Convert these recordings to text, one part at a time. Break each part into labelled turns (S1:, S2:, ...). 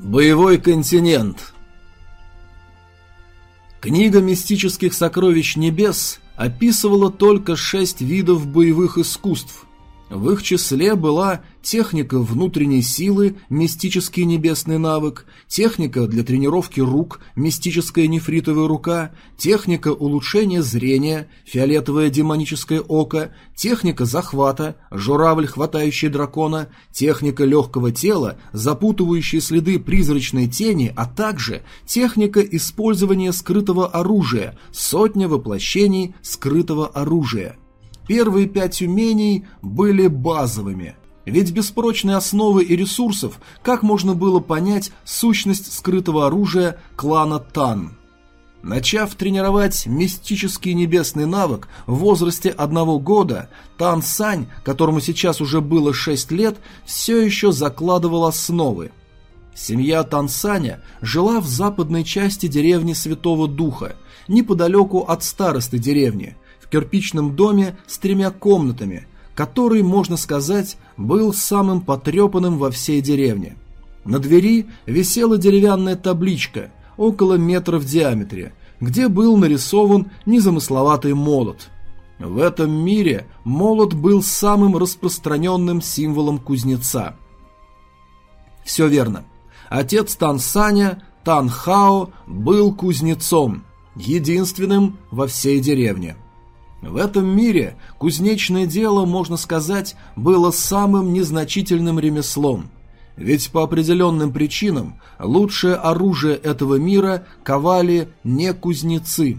S1: Боевой континент. Книга мистических сокровищ небес описывала только шесть видов боевых искусств, в их числе была техника внутренней силы, мистический небесный навык, техника для тренировки рук, мистическая нефритовая рука, техника улучшения зрения, фиолетовое демоническое око, техника захвата, журавль, хватающий дракона, техника легкого тела, запутывающие следы призрачной тени, а также техника использования скрытого оружия, сотня воплощений скрытого оружия. Первые пять умений были базовыми. Ведь без прочной основы и ресурсов как можно было понять сущность скрытого оружия клана Тан? Начав тренировать мистический небесный навык в возрасте одного года, Тан Сань, которому сейчас уже было шесть лет, все еще закладывал основы. Семья Тан Саня жила в западной части деревни Святого Духа, неподалеку от старосты деревни – в кирпичном доме с тремя комнатами, который, можно сказать, был самым потрепанным во всей деревне. На двери висела деревянная табличка, около метра в диаметре, где был нарисован незамысловатый молот. В этом мире молот был самым распространенным символом кузнеца. Все верно. Отец Тан Саня, Тан Хао, был кузнецом, единственным во всей деревне. В этом мире кузнечное дело, можно сказать, было самым незначительным ремеслом. Ведь по определенным причинам лучшее оружие этого мира ковали не кузнецы.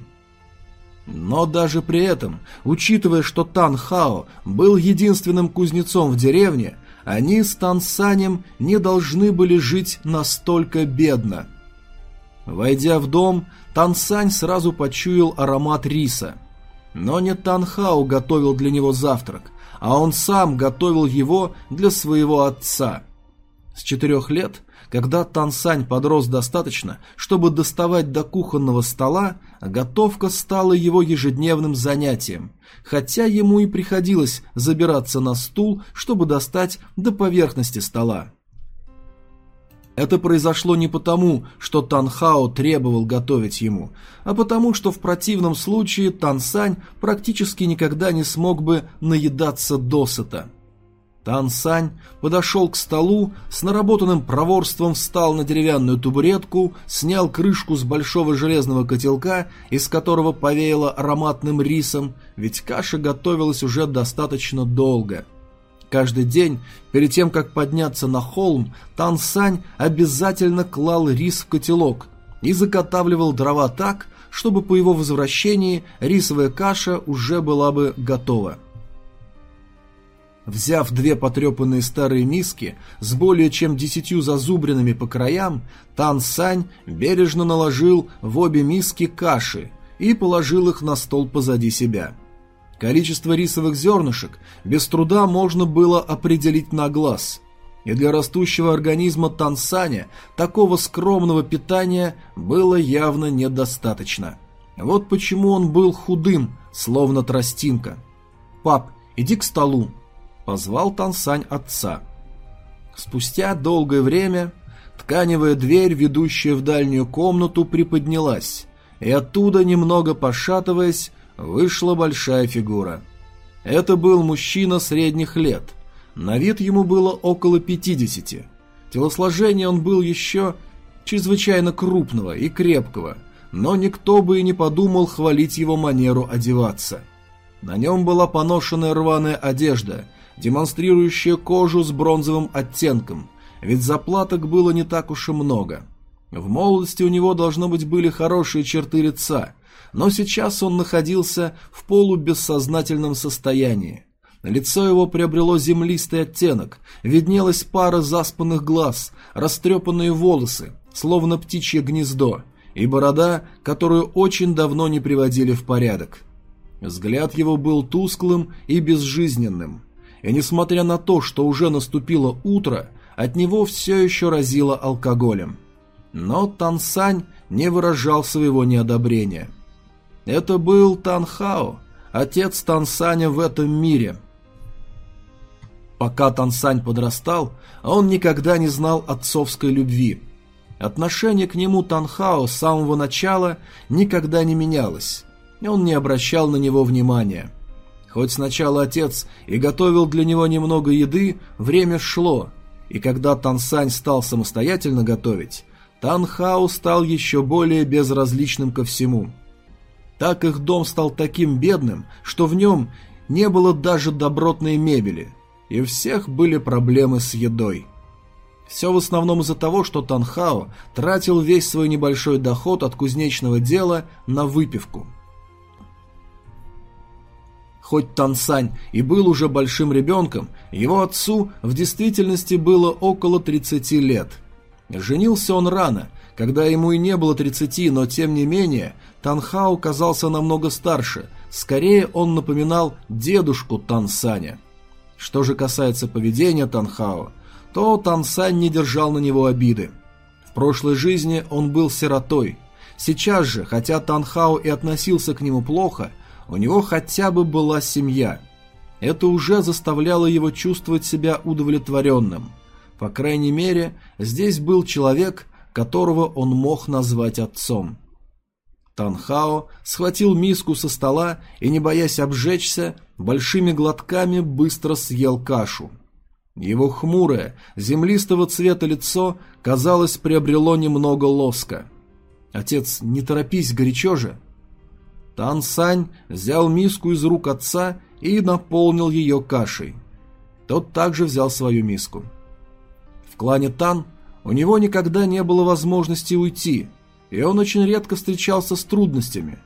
S1: Но даже при этом, учитывая, что Тан Хао был единственным кузнецом в деревне, они с Тан Санем не должны были жить настолько бедно. Войдя в дом, Тан Сань сразу почуял аромат риса – но не Танхау готовил для него завтрак, а он сам готовил его для своего отца. С четырех лет, когда Тансань подрос достаточно, чтобы доставать до кухонного стола, готовка стала его ежедневным занятием, хотя ему и приходилось забираться на стул, чтобы достать до поверхности стола. Это произошло не потому, что Танхао требовал готовить ему, а потому, что в противном случае Тансань практически никогда не смог бы наедаться досыта. Тансань подошел к столу, с наработанным проворством встал на деревянную табуретку, снял крышку с большого железного котелка, из которого повеяло ароматным рисом, ведь каша готовилась уже достаточно долго – Каждый день, перед тем, как подняться на холм, Тан Сань обязательно клал рис в котелок и заготавливал дрова так, чтобы по его возвращении рисовая каша уже была бы готова. Взяв две потрепанные старые миски с более чем десятью зазубринами по краям, Тан Сань бережно наложил в обе миски каши и положил их на стол позади себя. Количество рисовых зернышек без труда можно было определить на глаз. И для растущего организма Тансаня такого скромного питания было явно недостаточно. Вот почему он был худым, словно тростинка. «Пап, иди к столу», — позвал Тансань отца. Спустя долгое время тканевая дверь, ведущая в дальнюю комнату, приподнялась, и оттуда, немного пошатываясь, вышла большая фигура. Это был мужчина средних лет. На вид ему было около 50. Телосложение он был еще чрезвычайно крупного и крепкого, но никто бы и не подумал хвалить его манеру одеваться. На нем была поношенная рваная одежда, демонстрирующая кожу с бронзовым оттенком, ведь заплаток было не так уж и много. В молодости у него, должно быть, были хорошие черты лица, но сейчас он находился в полубессознательном состоянии. Лицо его приобрело землистый оттенок, виднелась пара заспанных глаз, растрепанные волосы, словно птичье гнездо, и борода, которую очень давно не приводили в порядок. Взгляд его был тусклым и безжизненным, и несмотря на то, что уже наступило утро, от него все еще разило алкоголем. Но Тансань не выражал своего неодобрения – это был Танхао, отец Тансаня в этом мире. Пока Тансань подрастал, он никогда не знал отцовской любви. Отношение к нему Танхао с самого начала никогда не менялось. Он не обращал на него внимания. Хоть сначала отец и готовил для него немного еды, время шло, и когда Тансань стал самостоятельно готовить, Танхао стал еще более безразличным ко всему. Так их дом стал таким бедным, что в нем не было даже добротной мебели, и у всех были проблемы с едой. Все в основном из-за того, что Танхао тратил весь свой небольшой доход от кузнечного дела на выпивку – Хоть Тансань и был уже большим ребенком, его отцу в действительности было около 30 лет. Женился он рано, когда ему и не было 30, но тем не менее Танхао казался намного старше, скорее он напоминал дедушку Тансаня. Что же касается поведения Танхао, то Тансань не держал на него обиды. В прошлой жизни он был сиротой. Сейчас же, хотя Танхао и относился к нему плохо, у него хотя бы была семья. Это уже заставляло его чувствовать себя удовлетворенным. По крайней мере, здесь был человек, которого он мог назвать отцом. Танхао схватил миску со стола и, не боясь обжечься, большими глотками быстро съел кашу. Его хмурое, землистого цвета лицо, казалось, приобрело немного лоска. «Отец, не торопись, горячо же!» Тан Сань взял миску из рук отца и наполнил ее кашей. Тот также взял свою миску. В клане Тан у него никогда не было возможности уйти, и он очень редко встречался с трудностями.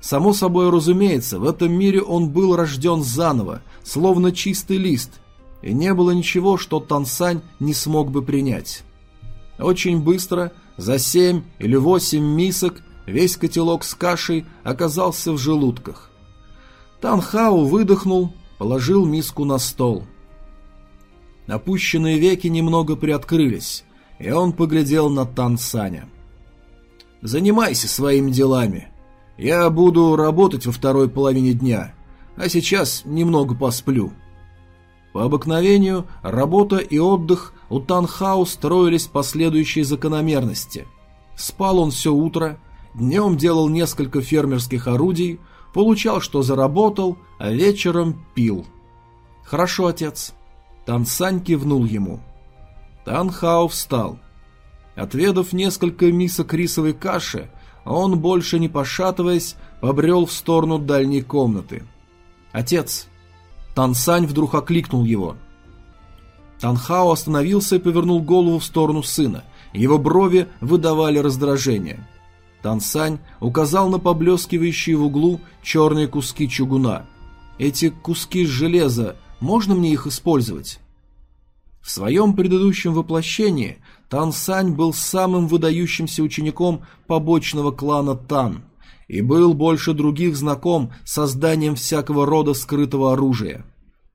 S1: Само собой разумеется, в этом мире он был рожден заново, словно чистый лист, и не было ничего, что Тансань не смог бы принять. Очень быстро, за семь или восемь мисок, Весь котелок с кашей оказался в желудках. Танхау выдохнул, положил миску на стол. Опущенные веки немного приоткрылись, и он поглядел на Тансаня. «Занимайся своими делами. Я буду работать во второй половине дня, а сейчас немного посплю». По обыкновению, работа и отдых у Танхау строились по следующей закономерности. Спал он все утро, Днем делал несколько фермерских орудий, получал, что заработал, а вечером пил. «Хорошо, отец». Тансань кивнул ему. Танхао встал. Отведав несколько мисок рисовой каши, он, больше не пошатываясь, побрел в сторону дальней комнаты. «Отец!» Тансань вдруг окликнул его. Танхао остановился и повернул голову в сторону сына. Его брови выдавали раздражение. Тансань указал на поблескивающие в углу черные куски чугуна. «Эти куски железа, можно мне их использовать?» В своем предыдущем воплощении Тансань был самым выдающимся учеником побочного клана Тан и был больше других знаком созданием всякого рода скрытого оружия.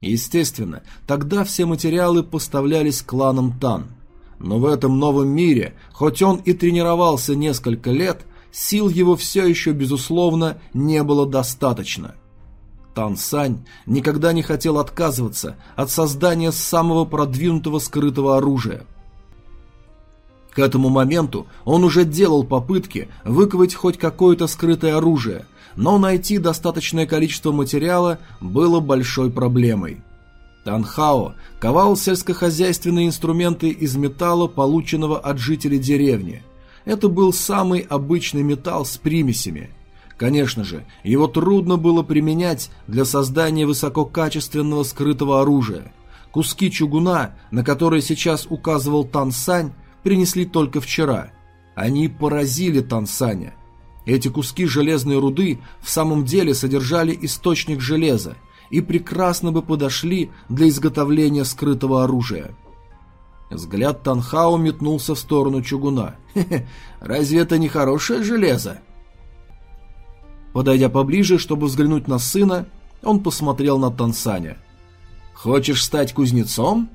S1: Естественно, тогда все материалы поставлялись кланом Тан. Но в этом новом мире, хоть он и тренировался несколько лет, сил его все еще, безусловно, не было достаточно. Тан Сань никогда не хотел отказываться от создания самого продвинутого скрытого оружия. К этому моменту он уже делал попытки выковать хоть какое-то скрытое оружие, но найти достаточное количество материала было большой проблемой. Танхао ковал сельскохозяйственные инструменты из металла, полученного от жителей деревни – это был самый обычный металл с примесями. Конечно же, его трудно было применять для создания высококачественного скрытого оружия. Куски чугуна, на которые сейчас указывал Тансань, принесли только вчера. Они поразили Тансаня. Эти куски железной руды в самом деле содержали источник железа и прекрасно бы подошли для изготовления скрытого оружия. Взгляд Танхао метнулся в сторону чугуна. «Хе-хе, разве это не хорошее железо?» Подойдя поближе, чтобы взглянуть на сына, он посмотрел на Тансаня. «Хочешь стать кузнецом?»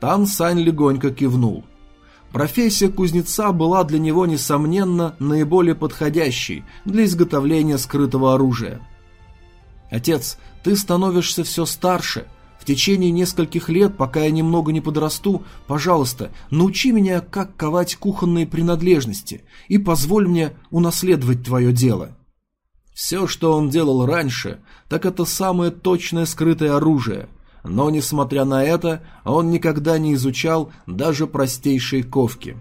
S1: Тансань легонько кивнул. Профессия кузнеца была для него, несомненно, наиболее подходящей для изготовления скрытого оружия. «Отец, ты становишься все старше», В течение нескольких лет, пока я немного не подрасту, пожалуйста, научи меня, как ковать кухонные принадлежности и позволь мне унаследовать твое дело». Все, что он делал раньше, так это самое точное скрытое оружие. Но, несмотря на это, он никогда не изучал даже простейшие ковки.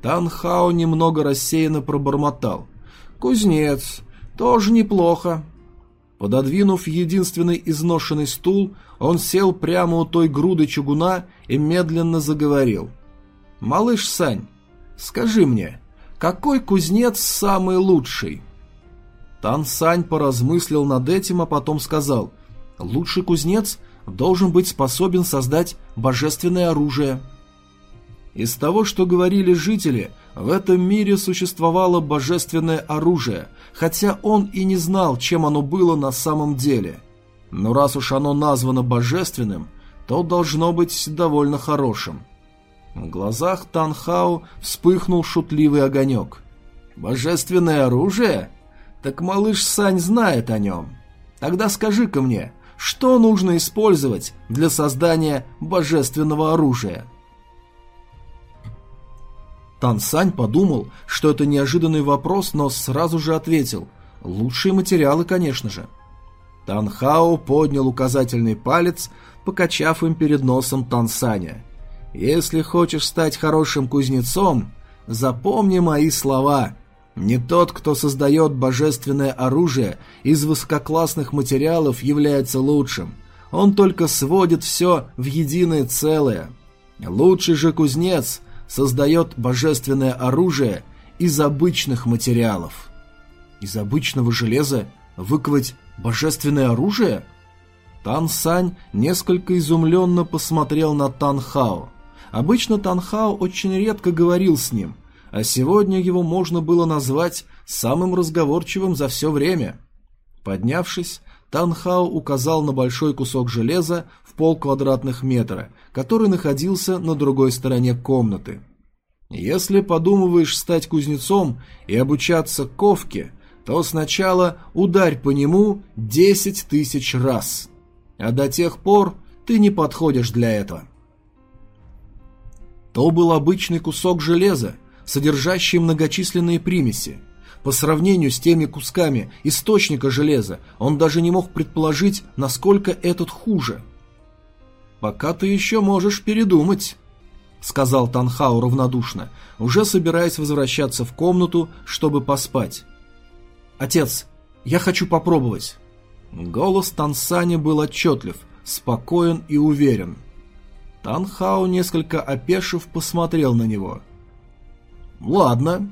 S1: Танхао немного рассеянно пробормотал. «Кузнец, тоже неплохо». Пододвинув единственный изношенный стул, он сел прямо у той груды чугуна и медленно заговорил. «Малыш Сань, скажи мне, какой кузнец самый лучший?» Тан Сань поразмыслил над этим, а потом сказал, «Лучший кузнец должен быть способен создать божественное оружие». Из того, что говорили жители, в этом мире существовало божественное оружие, хотя он и не знал, чем оно было на самом деле. Но раз уж оно названо божественным, то должно быть довольно хорошим. В глазах Танхау вспыхнул шутливый огонек. «Божественное оружие? Так малыш Сань знает о нем. Тогда скажи-ка мне, что нужно использовать для создания божественного оружия?» Тан Сань подумал, что это неожиданный вопрос, но сразу же ответил. «Лучшие материалы, конечно же». Тан Хао поднял указательный палец, покачав им перед носом Тан Саня. «Если хочешь стать хорошим кузнецом, запомни мои слова. Не тот, кто создает божественное оружие из высококлассных материалов, является лучшим. Он только сводит все в единое целое. Лучший же кузнец создает божественное оружие из обычных материалов. Из обычного железа выковать божественное оружие? Тан Сань несколько изумленно посмотрел на Тан Хао. Обычно Тан Хао очень редко говорил с ним, а сегодня его можно было назвать самым разговорчивым за все время. Поднявшись, Танхао указал на большой кусок железа в полквадратных метра, который находился на другой стороне комнаты. Если подумываешь стать кузнецом и обучаться ковке, то сначала ударь по нему десять тысяч раз, а до тех пор ты не подходишь для этого. То был обычный кусок железа, содержащие многочисленные примеси. По сравнению с теми кусками источника железа, он даже не мог предположить, насколько этот хуже. «Пока ты еще можешь передумать», — сказал Танхау равнодушно, уже собираясь возвращаться в комнату, чтобы поспать. «Отец, я хочу попробовать». Голос Тансани был отчетлив, спокоен и уверен. Танхау, несколько опешив, посмотрел на него — «Ладно».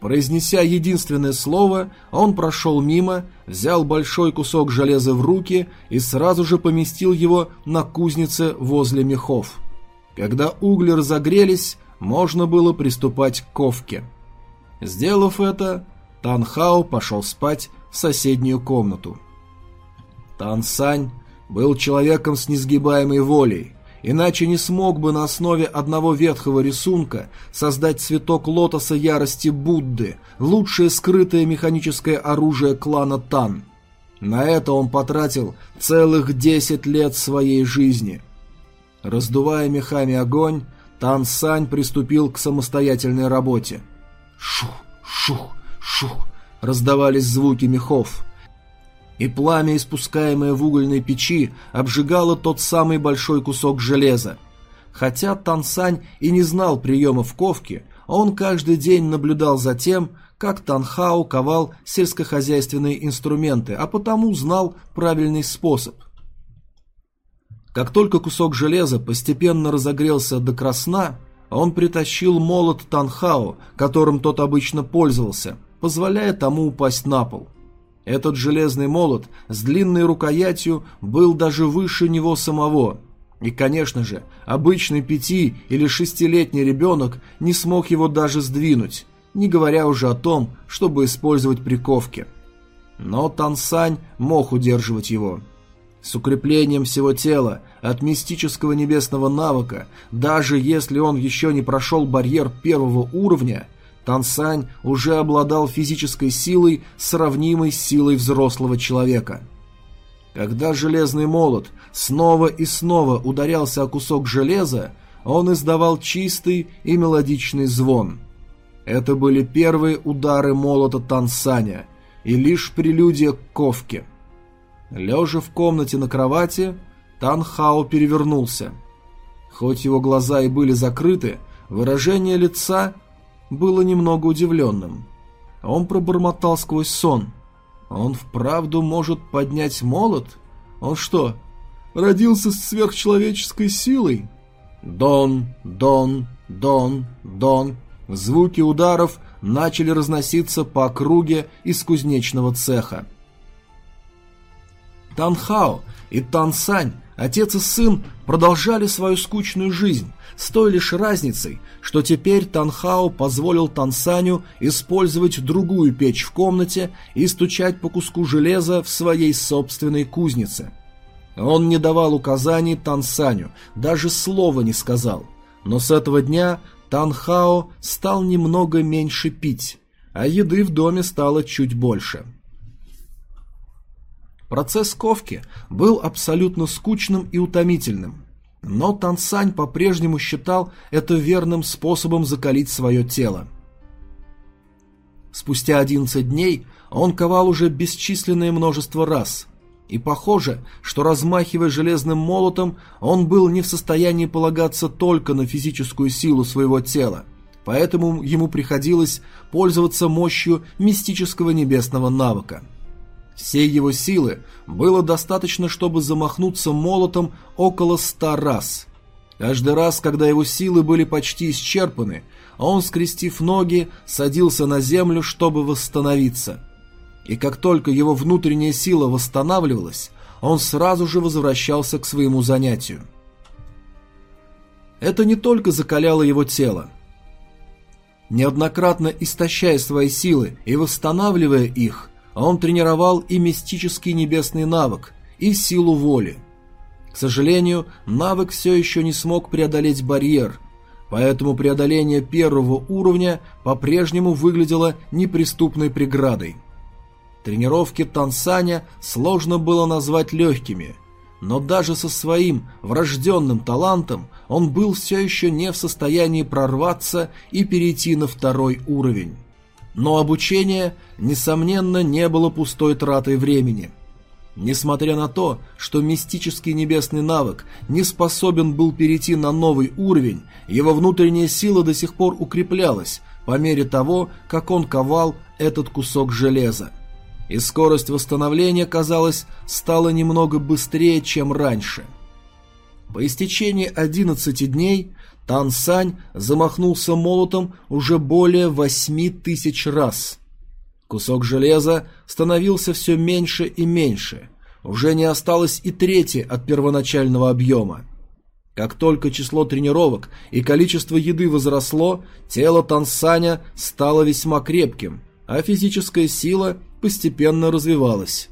S1: Произнеся единственное слово, он прошел мимо, взял большой кусок железа в руки и сразу же поместил его на кузнице возле мехов. Когда угли разогрелись, можно было приступать к ковке. Сделав это, Танхао пошел спать в соседнюю комнату. Тан Сань был человеком с несгибаемой волей, иначе не смог бы на основе одного ветхого рисунка создать цветок лотоса ярости Будды, лучшее скрытое механическое оружие клана Тан. На это он потратил целых 10 лет своей жизни. Раздувая мехами огонь, Тан Сань приступил к самостоятельной работе. Шух, шух, шух, раздавались звуки мехов и пламя, испускаемое в угольной печи, обжигало тот самый большой кусок железа. Хотя Тансань и не знал приемов ковки, он каждый день наблюдал за тем, как Танхао ковал сельскохозяйственные инструменты, а потому знал правильный способ. Как только кусок железа постепенно разогрелся до красна, он притащил молот Танхао, которым тот обычно пользовался, позволяя тому упасть на пол. Этот железный молот с длинной рукоятью был даже выше него самого. И, конечно же, обычный пяти- или шестилетний ребенок не смог его даже сдвинуть, не говоря уже о том, чтобы использовать приковки. Но Тансань мог удерживать его. С укреплением всего тела от мистического небесного навыка, даже если он еще не прошел барьер первого уровня – Тансань уже обладал физической силой, сравнимой с силой взрослого человека. Когда железный молот снова и снова ударялся о кусок железа, он издавал чистый и мелодичный звон. Это были первые удары молота Тансаня и лишь прелюдия к ковке. Лежа в комнате на кровати, Танхао перевернулся. Хоть его глаза и были закрыты, выражение лица было немного удивленным. Он пробормотал сквозь сон. Он вправду может поднять молот? Он что, родился с сверхчеловеческой силой? Дон, дон, дон, дон. Звуки ударов начали разноситься по округе из кузнечного цеха. Танхао и Тансань, отец и сын, продолжали свою скучную жизнь, с той лишь разницей, что теперь Танхао позволил Тансаню использовать другую печь в комнате и стучать по куску железа в своей собственной кузнице. Он не давал указаний Тансаню, даже слова не сказал. Но с этого дня Танхао стал немного меньше пить, а еды в доме стало чуть больше. Процесс ковки был абсолютно скучным и утомительным, но Тансань по-прежнему считал это верным способом закалить свое тело. Спустя 11 дней он ковал уже бесчисленное множество раз – и похоже, что размахивая железным молотом, он был не в состоянии полагаться только на физическую силу своего тела, поэтому ему приходилось пользоваться мощью мистического небесного навыка. Всей его силы было достаточно, чтобы замахнуться молотом около ста раз. Каждый раз, когда его силы были почти исчерпаны, он, скрестив ноги, садился на землю, чтобы восстановиться – и как только его внутренняя сила восстанавливалась, он сразу же возвращался к своему занятию. Это не только закаляло его тело. Неоднократно истощая свои силы и восстанавливая их, он тренировал и мистический небесный навык, и силу воли. К сожалению, навык все еще не смог преодолеть барьер, поэтому преодоление первого уровня по-прежнему выглядело неприступной преградой. Тренировки Тансаня сложно было назвать легкими, но даже со своим врожденным талантом он был все еще не в состоянии прорваться и перейти на второй уровень. Но обучение, несомненно, не было пустой тратой времени. Несмотря на то, что мистический небесный навык не способен был перейти на новый уровень, его внутренняя сила до сих пор укреплялась по мере того, как он ковал этот кусок железа и скорость восстановления, казалось, стала немного быстрее, чем раньше. По истечении 11 дней Тан Сань замахнулся молотом уже более 8 тысяч раз. Кусок железа становился все меньше и меньше, уже не осталось и трети от первоначального объема. Как только число тренировок и количество еды возросло, тело Тансаня стало весьма крепким, а физическая сила постепенно развивалась.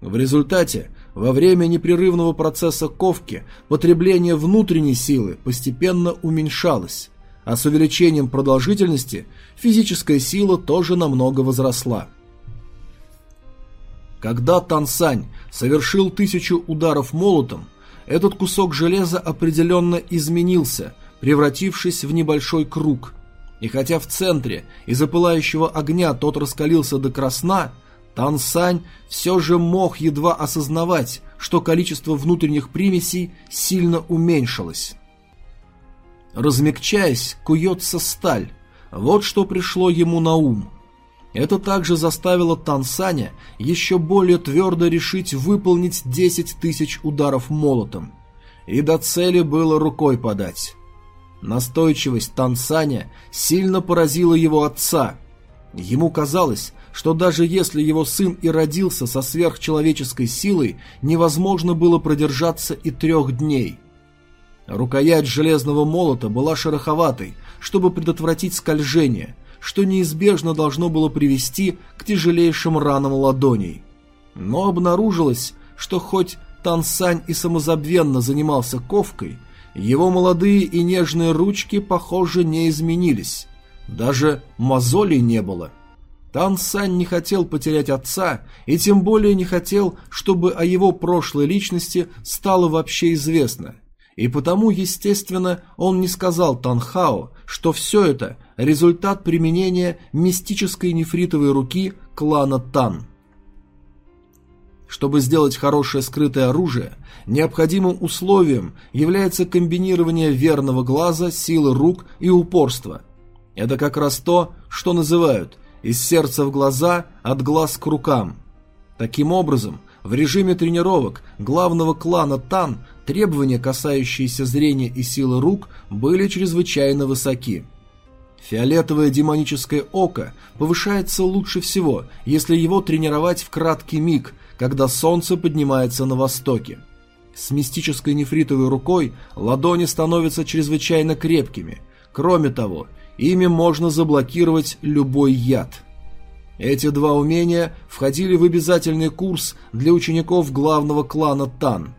S1: В результате, во время непрерывного процесса ковки, потребление внутренней силы постепенно уменьшалось, а с увеличением продолжительности физическая сила тоже намного возросла. Когда Тансань совершил тысячу ударов молотом, этот кусок железа определенно изменился, превратившись в небольшой круг – и хотя в центре из-за пылающего огня тот раскалился до красна, Тан Сань все же мог едва осознавать, что количество внутренних примесей сильно уменьшилось. Размягчаясь, куется сталь. Вот что пришло ему на ум. Это также заставило Тан Саня еще более твердо решить выполнить 10 тысяч ударов молотом. И до цели было рукой подать. Настойчивость Тансаня сильно поразила его отца. Ему казалось, что даже если его сын и родился со сверхчеловеческой силой, невозможно было продержаться и трех дней. Рукоять железного молота была шероховатой, чтобы предотвратить скольжение, что неизбежно должно было привести к тяжелейшим ранам ладоней. Но обнаружилось, что хоть Тансань и самозабвенно занимался ковкой – его молодые и нежные ручки, похоже, не изменились. Даже мозолей не было. Тан Сань не хотел потерять отца и тем более не хотел, чтобы о его прошлой личности стало вообще известно. И потому, естественно, он не сказал Тан Хао, что все это – результат применения мистической нефритовой руки клана Тан. Чтобы сделать хорошее скрытое оружие, необходимым условием является комбинирование верного глаза, силы рук и упорства. Это как раз то, что называют «из сердца в глаза, от глаз к рукам». Таким образом, в режиме тренировок главного клана Тан требования, касающиеся зрения и силы рук, были чрезвычайно высоки. Фиолетовое демоническое око повышается лучше всего, если его тренировать в краткий миг, когда солнце поднимается на востоке. С мистической нефритовой рукой ладони становятся чрезвычайно крепкими. Кроме того, ими можно заблокировать любой яд. Эти два умения входили в обязательный курс для учеников главного клана Тан.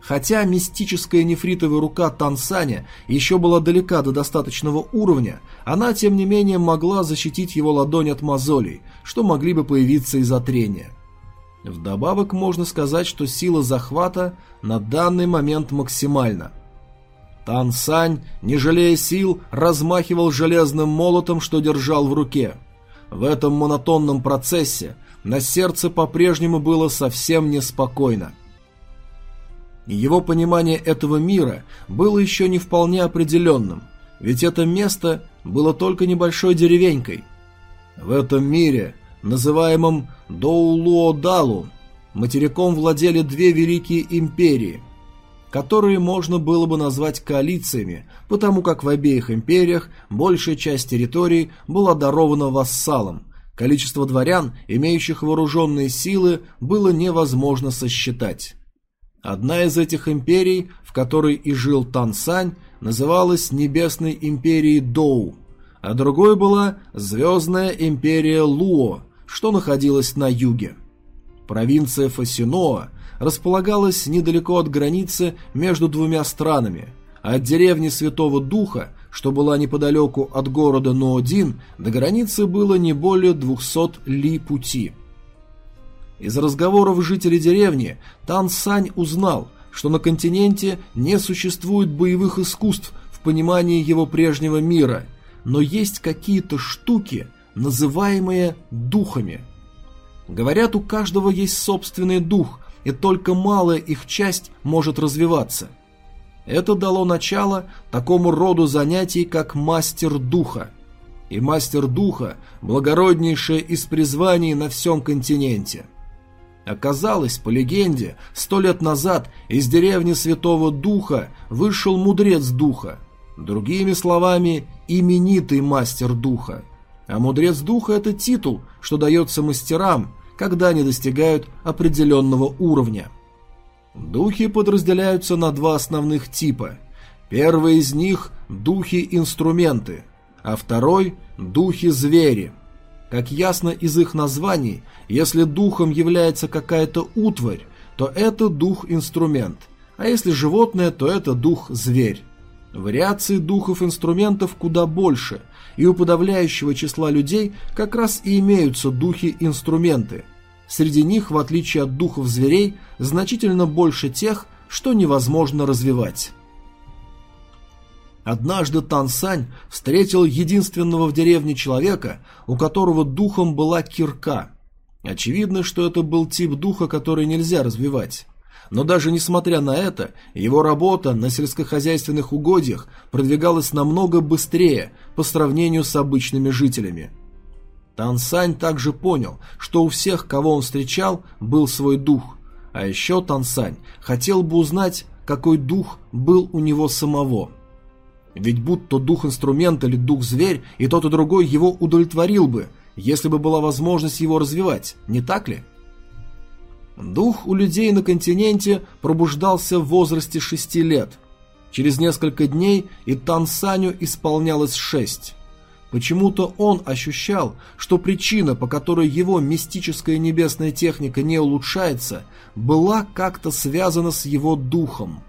S1: Хотя мистическая нефритовая рука Тансаня еще была далека до достаточного уровня, она тем не менее могла защитить его ладонь от мозолей, что могли бы появиться из-за трения. Вдобавок можно сказать, что сила захвата на данный момент максимальна. Тан Сань, не жалея сил, размахивал железным молотом, что держал в руке. В этом монотонном процессе на сердце по-прежнему было совсем неспокойно. Его понимание этого мира было еще не вполне определенным, ведь это место было только небольшой деревенькой. В этом мире называемом Доулуодалу, материком владели две великие империи, которые можно было бы назвать коалициями, потому как в обеих империях большая часть территорий была дарована вассалам. Количество дворян, имеющих вооруженные силы, было невозможно сосчитать. Одна из этих империй, в которой и жил Тансань, называлась Небесной империей Доу, а другой была Звездная империя Луо, что находилось на юге. Провинция Фасиноа располагалась недалеко от границы между двумя странами, а от деревни Святого Духа, что была неподалеку от города Ноодин, до границы было не более 200 ли пути. Из разговоров жителей деревни Тан Сань узнал, что на континенте не существует боевых искусств в понимании его прежнего мира, но есть какие-то штуки – называемые духами. Говорят, у каждого есть собственный дух, и только малая их часть может развиваться. Это дало начало такому роду занятий, как мастер духа. И мастер духа – благороднейшее из призваний на всем континенте. Оказалось, по легенде, сто лет назад из деревни Святого Духа вышел мудрец духа, другими словами, именитый мастер духа. А мудрец духа – это титул, что дается мастерам, когда они достигают определенного уровня. Духи подразделяются на два основных типа. Первый из них – духи-инструменты, а второй – духи-звери. Как ясно из их названий, если духом является какая-то утварь, то это дух-инструмент, а если животное, то это дух-зверь. Вариаций духов инструментов куда больше, и у подавляющего числа людей как раз и имеются духи-инструменты. Среди них, в отличие от духов зверей, значительно больше тех, что невозможно развивать. Однажды Тан Сань встретил единственного в деревне человека, у которого духом была кирка. Очевидно, что это был тип духа, который нельзя развивать. Но даже несмотря на это, его работа на сельскохозяйственных угодьях продвигалась намного быстрее по сравнению с обычными жителями. Тансань также понял, что у всех, кого он встречал, был свой дух. А еще Тансань хотел бы узнать, какой дух был у него самого. Ведь будь то дух инструмент или дух зверь, и тот и другой его удовлетворил бы, если бы была возможность его развивать, не так ли? Дух у людей на континенте пробуждался в возрасте шести лет. Через несколько дней и Тансаню исполнялось шесть. Почему-то он ощущал, что причина, по которой его мистическая небесная техника не улучшается, была как-то связана с его духом.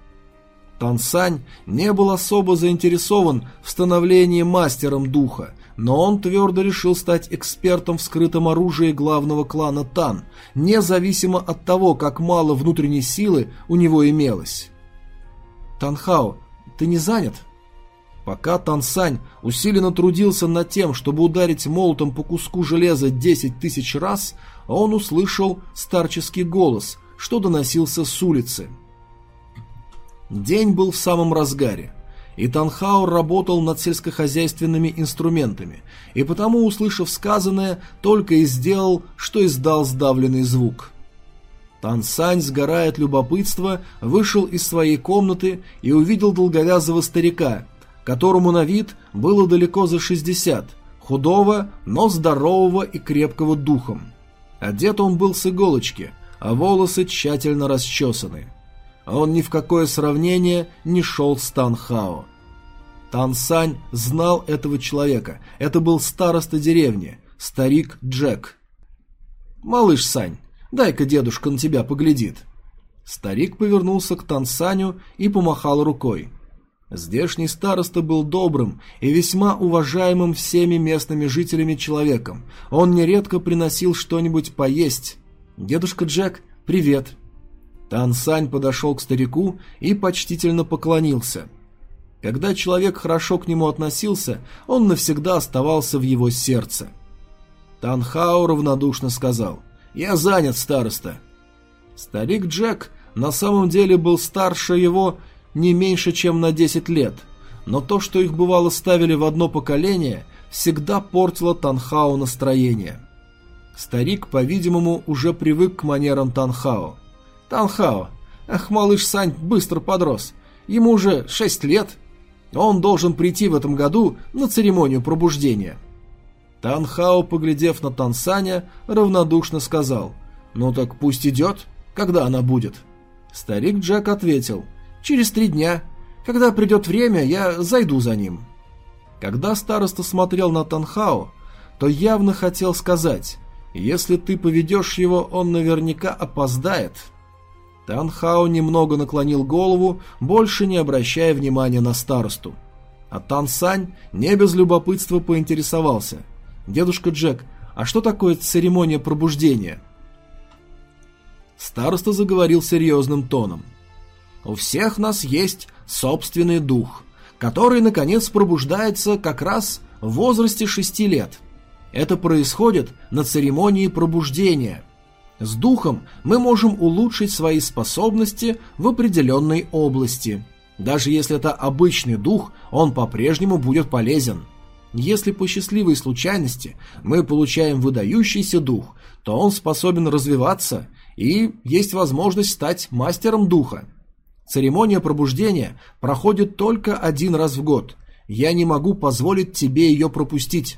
S1: Тансань не был особо заинтересован в становлении мастером духа, но он твердо решил стать экспертом в скрытом оружии главного клана Тан, независимо от того, как мало внутренней силы у него имелось. «Танхао, ты не занят?» Пока Тансань усиленно трудился над тем, чтобы ударить молотом по куску железа 10 тысяч раз, он услышал старческий голос, что доносился с улицы. День был в самом разгаре, и Танхаур работал над сельскохозяйственными инструментами, и потому, услышав сказанное, только и сделал, что издал сдавленный звук. Тансань, сгорая от любопытства, вышел из своей комнаты и увидел долговязого старика, которому на вид было далеко за 60, худого, но здорового и крепкого духом. Одет он был с иголочки, а волосы тщательно расчесаны а он ни в какое сравнение не шел с Танхао. Тан Сань знал этого человека. Это был староста деревни, старик Джек. «Малыш Сань, дай-ка дедушка на тебя поглядит». Старик повернулся к Тансаню и помахал рукой. Здешний староста был добрым и весьма уважаемым всеми местными жителями человеком. Он нередко приносил что-нибудь поесть. «Дедушка Джек, привет!» Тан Сань подошел к старику и почтительно поклонился. Когда человек хорошо к нему относился, он навсегда оставался в его сердце. Тан Хао равнодушно сказал «Я занят, староста». Старик Джек на самом деле был старше его не меньше, чем на 10 лет, но то, что их бывало ставили в одно поколение, всегда портило Танхао настроение. Старик, по-видимому, уже привык к манерам Танхао. Танхао. Ах, малыш Сань быстро подрос. Ему уже шесть лет. Он должен прийти в этом году на церемонию пробуждения. Танхао, поглядев на Тансаня, равнодушно сказал. «Ну так пусть идет. Когда она будет?» Старик Джек ответил. «Через три дня. Когда придет время, я зайду за ним». Когда староста смотрел на Танхао, то явно хотел сказать, «Если ты поведешь его, он наверняка опоздает». Танхао немного наклонил голову, больше не обращая внимания на старосту. А Тан Сань не без любопытства поинтересовался. «Дедушка Джек, а что такое церемония пробуждения?» Староста заговорил серьезным тоном. «У всех нас есть собственный дух, который, наконец, пробуждается как раз в возрасте шести лет. Это происходит на церемонии пробуждения – с духом мы можем улучшить свои способности в определенной области. Даже если это обычный дух, он по-прежнему будет полезен. Если по счастливой случайности мы получаем выдающийся дух, то он способен развиваться и есть возможность стать мастером духа. Церемония пробуждения проходит только один раз в год. Я не могу позволить тебе ее пропустить.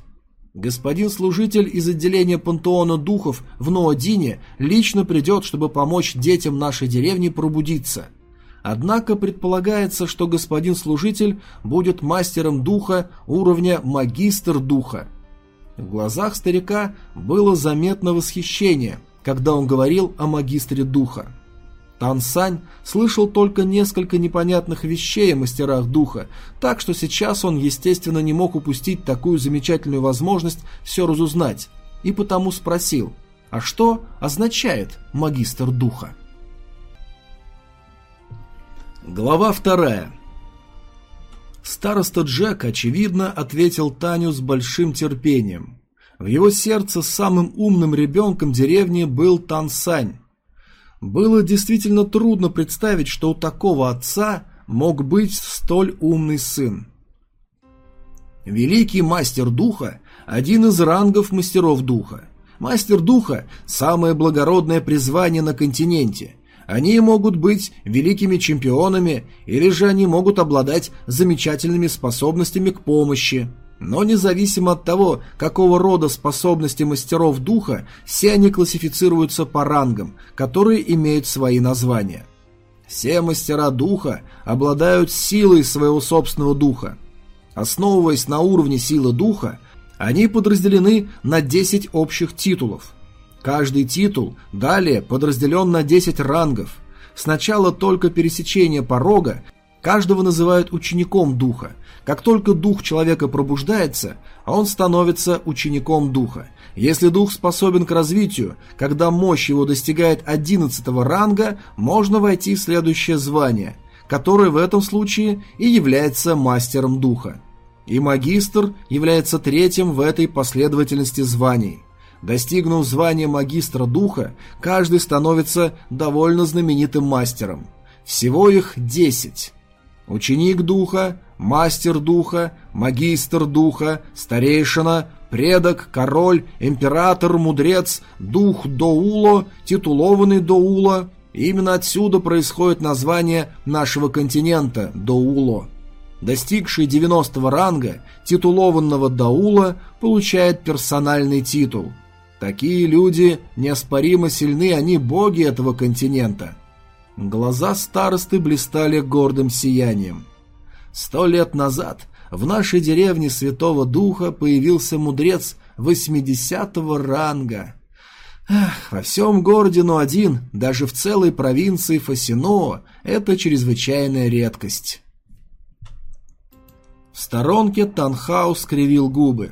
S1: Господин служитель из отделения пантеона духов в Ноодине лично придет, чтобы помочь детям нашей деревни пробудиться. Однако предполагается, что господин служитель будет мастером духа уровня магистр духа. В глазах старика было заметно восхищение, когда он говорил о магистре духа. Тан Сань слышал только несколько непонятных вещей о мастерах духа, так что сейчас он, естественно, не мог упустить такую замечательную возможность все разузнать, и потому спросил, а что означает магистр духа? Глава вторая. Староста Джек, очевидно, ответил Таню с большим терпением. В его сердце самым умным ребенком деревни был Тан Сань, было действительно трудно представить, что у такого отца мог быть столь умный сын. Великий мастер духа – один из рангов мастеров духа. Мастер духа – самое благородное призвание на континенте. Они могут быть великими чемпионами, или же они могут обладать замечательными способностями к помощи – но независимо от того, какого рода способности мастеров духа, все они классифицируются по рангам, которые имеют свои названия. Все мастера духа обладают силой своего собственного духа. Основываясь на уровне силы духа, они подразделены на 10 общих титулов. Каждый титул далее подразделен на 10 рангов. Сначала только пересечение порога Каждого называют учеником духа. Как только дух человека пробуждается, он становится учеником духа. Если дух способен к развитию, когда мощь его достигает 11 ранга, можно войти в следующее звание, которое в этом случае и является мастером духа. И магистр является третьим в этой последовательности званий. Достигнув звания магистра духа, каждый становится довольно знаменитым мастером. Всего их 10. Ученик духа, мастер духа, магистр духа, старейшина, предок, король, император, мудрец, дух Доуло, титулованный Доуло. Именно отсюда происходит название нашего континента – Доуло. Достигший 90 ранга, титулованного Даула, получает персональный титул. Такие люди неоспоримо сильны, они боги этого континента. Глаза старосты блистали гордым сиянием. Сто лет назад в нашей деревне Святого Духа появился мудрец 80 ранга. Ах, во всем городе, но один, даже в целой провинции Фасино, это чрезвычайная редкость. В сторонке Танхаус скривил губы.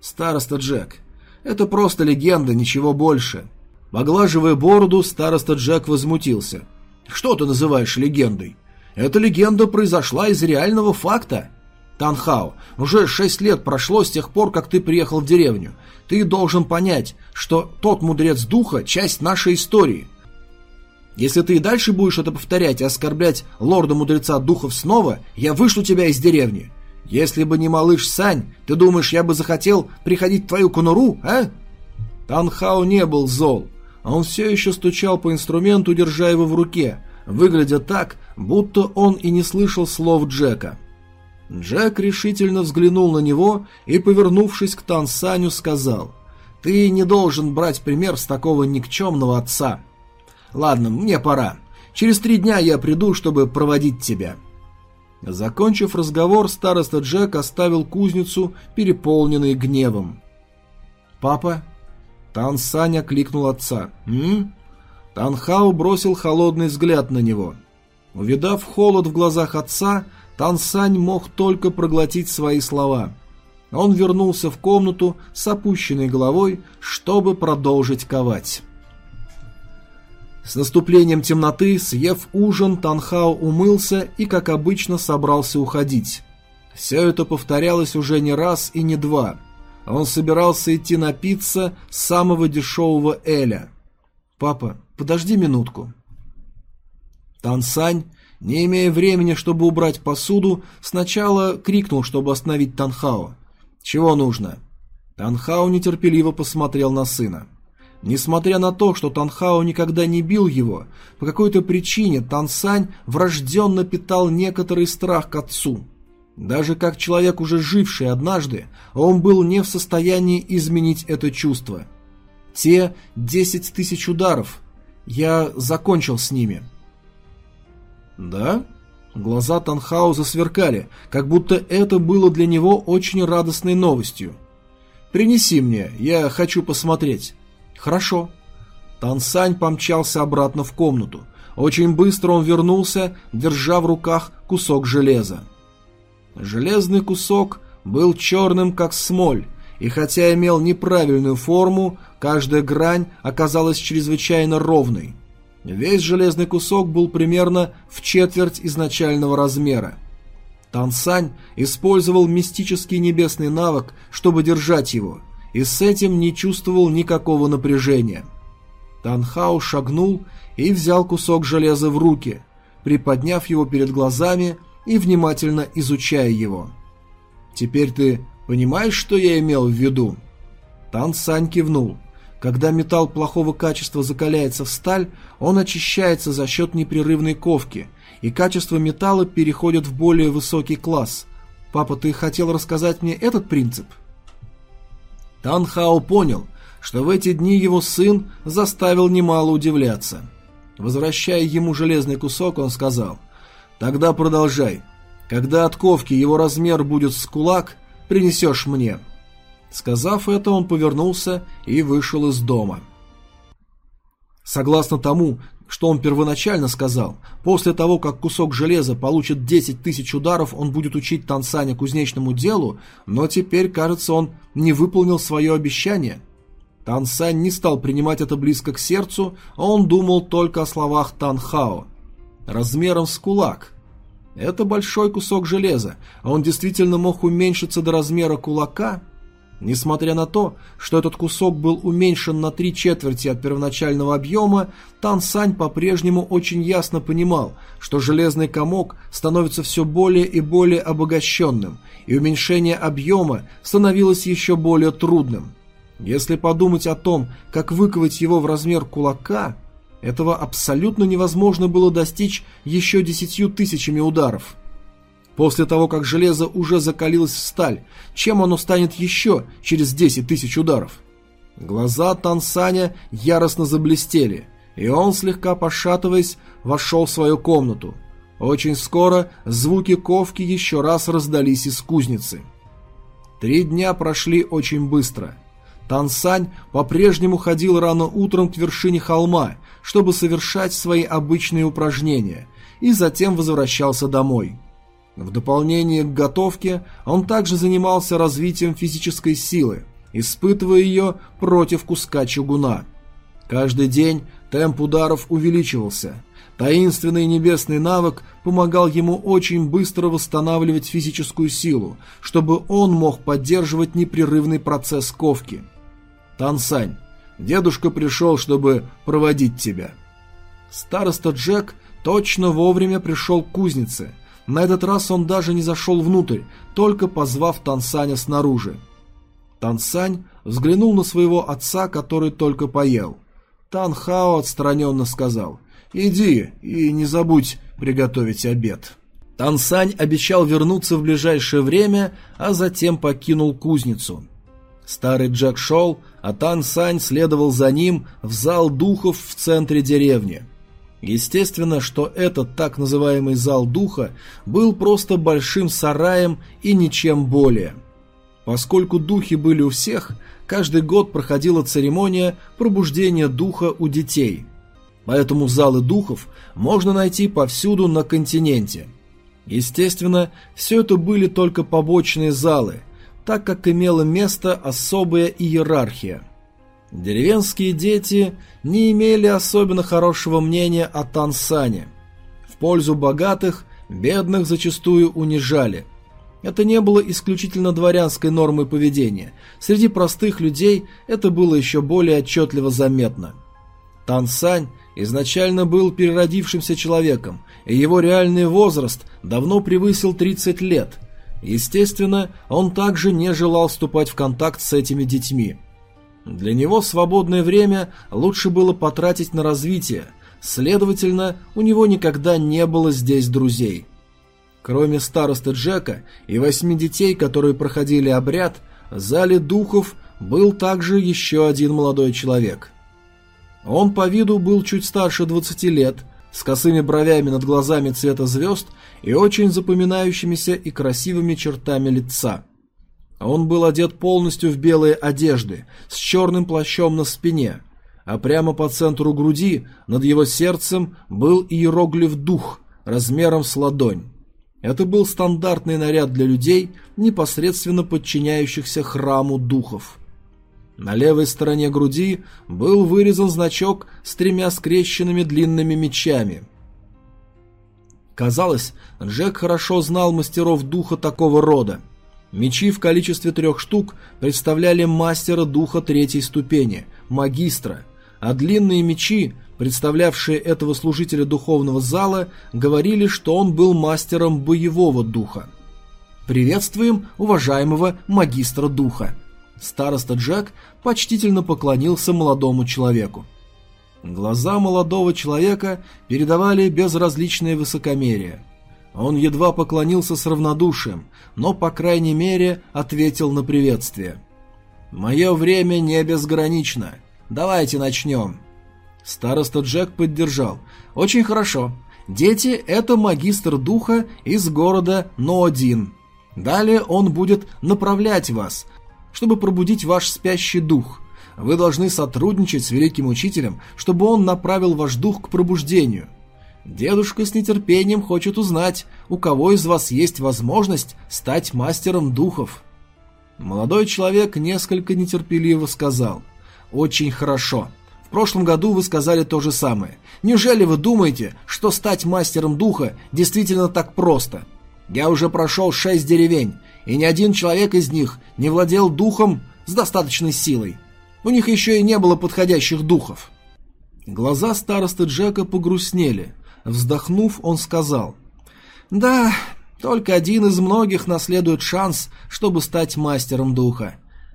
S1: «Староста Джек, это просто легенда, ничего больше». Поглаживая бороду, староста Джек возмутился. «Что ты называешь легендой? Эта легенда произошла из реального факта. Танхао, уже шесть лет прошло с тех пор, как ты приехал в деревню. Ты должен понять, что тот мудрец духа – часть нашей истории. Если ты и дальше будешь это повторять и оскорблять лорда-мудреца духов снова, я вышлю тебя из деревни. Если бы не малыш Сань, ты думаешь, я бы захотел приходить в твою конуру, а? Танхао не был зол. Он все еще стучал по инструменту, держа его в руке, выглядя так, будто он и не слышал слов Джека. Джек решительно взглянул на него и, повернувшись к Тансаню, сказал, «Ты не должен брать пример с такого никчемного отца. Ладно, мне пора. Через три дня я приду, чтобы проводить тебя». Закончив разговор, староста Джек оставил кузницу, переполненной гневом. «Папа?» Тан Саня кликнул отца. «М?», Танхау бросил холодный взгляд на него. Увидав холод в глазах отца, Тан Сань мог только проглотить свои слова. Он вернулся в комнату с опущенной головой, чтобы продолжить ковать. С наступлением темноты, съев ужин, Танхао умылся и, как обычно, собрался уходить. Все это повторялось уже не раз и не два. Он собирался идти напиться самого дешевого Эля. «Папа, подожди минутку». Тансань, не имея времени, чтобы убрать посуду, сначала крикнул, чтобы остановить Танхао. «Чего нужно?» Танхао нетерпеливо посмотрел на сына. Несмотря на то, что Танхао никогда не бил его, по какой-то причине Тансань врожденно питал некоторый страх к отцу. Даже как человек, уже живший однажды, он был не в состоянии изменить это чувство. Те десять тысяч ударов. Я закончил с ними. Да? Глаза Танхао засверкали, как будто это было для него очень радостной новостью. «Принеси мне, я хочу посмотреть». «Хорошо». Тансань помчался обратно в комнату. Очень быстро он вернулся, держа в руках кусок железа. Железный кусок был черным, как смоль, и хотя имел неправильную форму, каждая грань оказалась чрезвычайно ровной. Весь железный кусок был примерно в четверть изначального размера. Тансань использовал мистический небесный навык, чтобы держать его – и с этим не чувствовал никакого напряжения. Танхау шагнул и взял кусок железа в руки, приподняв его перед глазами и внимательно изучая его. «Теперь ты понимаешь, что я имел в виду?» Тан Сань кивнул. Когда металл плохого качества закаляется в сталь, он очищается за счет непрерывной ковки, и качество металла переходит в более высокий класс. Папа, ты хотел рассказать мне этот принцип? Тан Хао понял, что в эти дни его сын заставил немало удивляться. Возвращая ему железный кусок, он сказал, «Тогда продолжай. Когда от ковки его размер будет с кулак, принесешь мне». Сказав это, он повернулся и вышел из дома. Согласно тому, что он первоначально сказал. После того, как кусок железа получит 10 тысяч ударов, он будет учить Тансаня кузнечному делу, но теперь, кажется, он не выполнил свое обещание. Тансань не стал принимать это близко к сердцу, а он думал только о словах Танхао. Размером с кулак. Это большой кусок железа, а он действительно мог уменьшиться до размера кулака – Несмотря на то, что этот кусок был уменьшен на три четверти от первоначального объема, Тан Сань по-прежнему очень ясно понимал, что железный комок становится все более и более обогащенным, и уменьшение объема становилось еще более трудным. Если подумать о том, как выковать его в размер кулака, этого абсолютно невозможно было достичь еще десятью тысячами ударов. После того, как железо уже закалилось в сталь, чем оно станет еще через 10 тысяч ударов? Глаза Тансаня яростно заблестели, и он, слегка пошатываясь, вошел в свою комнату. Очень скоро звуки ковки еще раз раздались из кузницы. Три дня прошли очень быстро. Тансань по-прежнему ходил рано утром к вершине холма, чтобы совершать свои обычные упражнения, и затем возвращался домой. В дополнение к готовке он также занимался развитием физической силы, испытывая ее против куска чугуна. Каждый день темп ударов увеличивался. Таинственный небесный навык помогал ему очень быстро восстанавливать физическую силу, чтобы он мог поддерживать непрерывный процесс ковки. «Тансань, дедушка пришел, чтобы проводить тебя». Староста Джек точно вовремя пришел к кузнице – на этот раз он даже не зашел внутрь, только позвав Тансаня снаружи. Тансань взглянул на своего отца, который только поел. Танхао отстраненно сказал «Иди и не забудь приготовить обед». Тансань обещал вернуться в ближайшее время, а затем покинул кузницу. Старый Джек шел, а Тансань следовал за ним в зал духов в центре деревни. Естественно, что этот так называемый зал духа был просто большим сараем и ничем более. Поскольку духи были у всех, каждый год проходила церемония пробуждения духа у детей. Поэтому залы духов можно найти повсюду на континенте. Естественно, все это были только побочные залы, так как имела место особая иерархия – Деревенские дети не имели особенно хорошего мнения о Тансане. В пользу богатых, бедных зачастую унижали. Это не было исключительно дворянской нормой поведения. Среди простых людей это было еще более отчетливо заметно. Тансань изначально был переродившимся человеком, и его реальный возраст давно превысил 30 лет. Естественно, он также не желал вступать в контакт с этими детьми – для него свободное время лучше было потратить на развитие, следовательно, у него никогда не было здесь друзей. Кроме старосты Джека и восьми детей, которые проходили обряд, в зале духов был также еще один молодой человек. Он по виду был чуть старше 20 лет, с косыми бровями над глазами цвета звезд и очень запоминающимися и красивыми чертами лица – он был одет полностью в белые одежды, с черным плащом на спине, а прямо по центру груди, над его сердцем, был иероглиф «Дух» размером с ладонь. Это был стандартный наряд для людей, непосредственно подчиняющихся храму духов. На левой стороне груди был вырезан значок с тремя скрещенными длинными мечами. Казалось, Джек хорошо знал мастеров духа такого рода – Мечи в количестве трех штук представляли мастера духа третьей ступени, магистра, а длинные мечи, представлявшие этого служителя духовного зала, говорили, что он был мастером боевого духа. «Приветствуем уважаемого магистра духа!» Староста Джек почтительно поклонился молодому человеку. Глаза молодого человека передавали безразличное высокомерие – он едва поклонился с равнодушием, но, по крайней мере, ответил на приветствие. «Мое время не безгранично. Давайте начнем». Староста Джек поддержал. «Очень хорошо. Дети – это магистр духа из города Ноодин. Далее он будет направлять вас, чтобы пробудить ваш спящий дух. Вы должны сотрудничать с великим учителем, чтобы он направил ваш дух к пробуждению. Дедушка с нетерпением хочет узнать, у кого из вас есть возможность стать мастером духов. Молодой человек несколько нетерпеливо сказал. «Очень хорошо. В прошлом году вы сказали то же самое. Неужели вы думаете, что стать мастером духа действительно так просто? Я уже прошел шесть деревень, и ни один человек из них не владел духом с достаточной силой. У них еще и не было подходящих духов». Глаза старосты Джека погрустнели. Вздохнув, он сказал. «Да, только один из многих наследует шанс, чтобы стать мастером духа.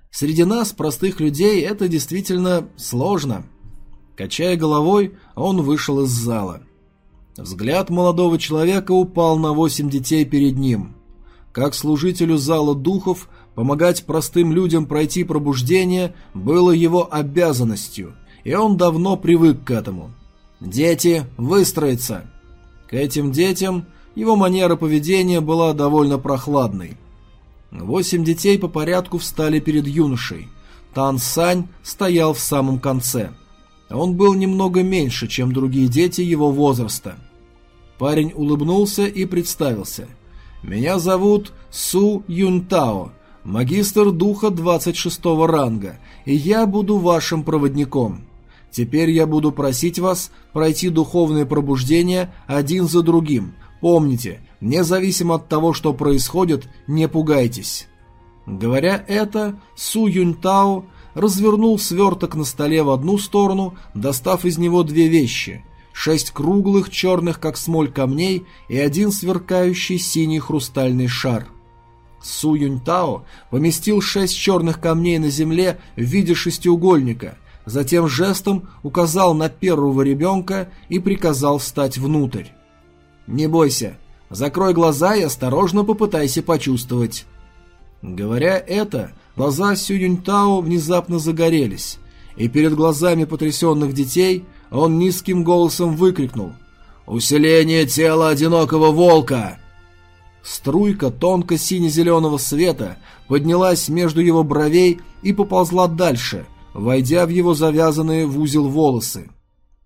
S1: Среди нас, простых людей, это действительно сложно». Качая головой, он вышел из зала. Взгляд молодого человека упал на восемь детей перед ним. Как служителю зала духов, помогать простым людям пройти пробуждение было его обязанностью, и он давно привык к этому. «Дети, выстроиться!» К этим детям его манера поведения была довольно прохладной. Восемь детей по порядку встали перед юношей. Тан Сань стоял в самом конце. Он был немного меньше, чем другие дети его возраста. Парень улыбнулся и представился. «Меня зовут Су Юнтао, магистр духа 26 ранга, и я буду вашим проводником. Теперь я буду просить вас пройти духовное пробуждение один за другим. Помните, независимо от того, что происходит, не пугайтесь». Говоря это, Су Юньтао развернул сверток на столе в одну сторону, достав из него две вещи – шесть круглых, черных как смоль камней и один сверкающий синий хрустальный шар. Су Юньтао поместил шесть черных камней на земле в виде шестиугольника, Затем жестом указал на первого ребенка и приказал встать внутрь. «Не бойся, закрой глаза и осторожно попытайся почувствовать». Говоря это, глаза Сю Юньтао внезапно загорелись, и перед глазами потрясенных детей он низким голосом выкрикнул «Усиление тела одинокого волка!» Струйка тонко сине-зеленого света поднялась между его бровей и поползла дальше – войдя в его завязанные в узел волосы.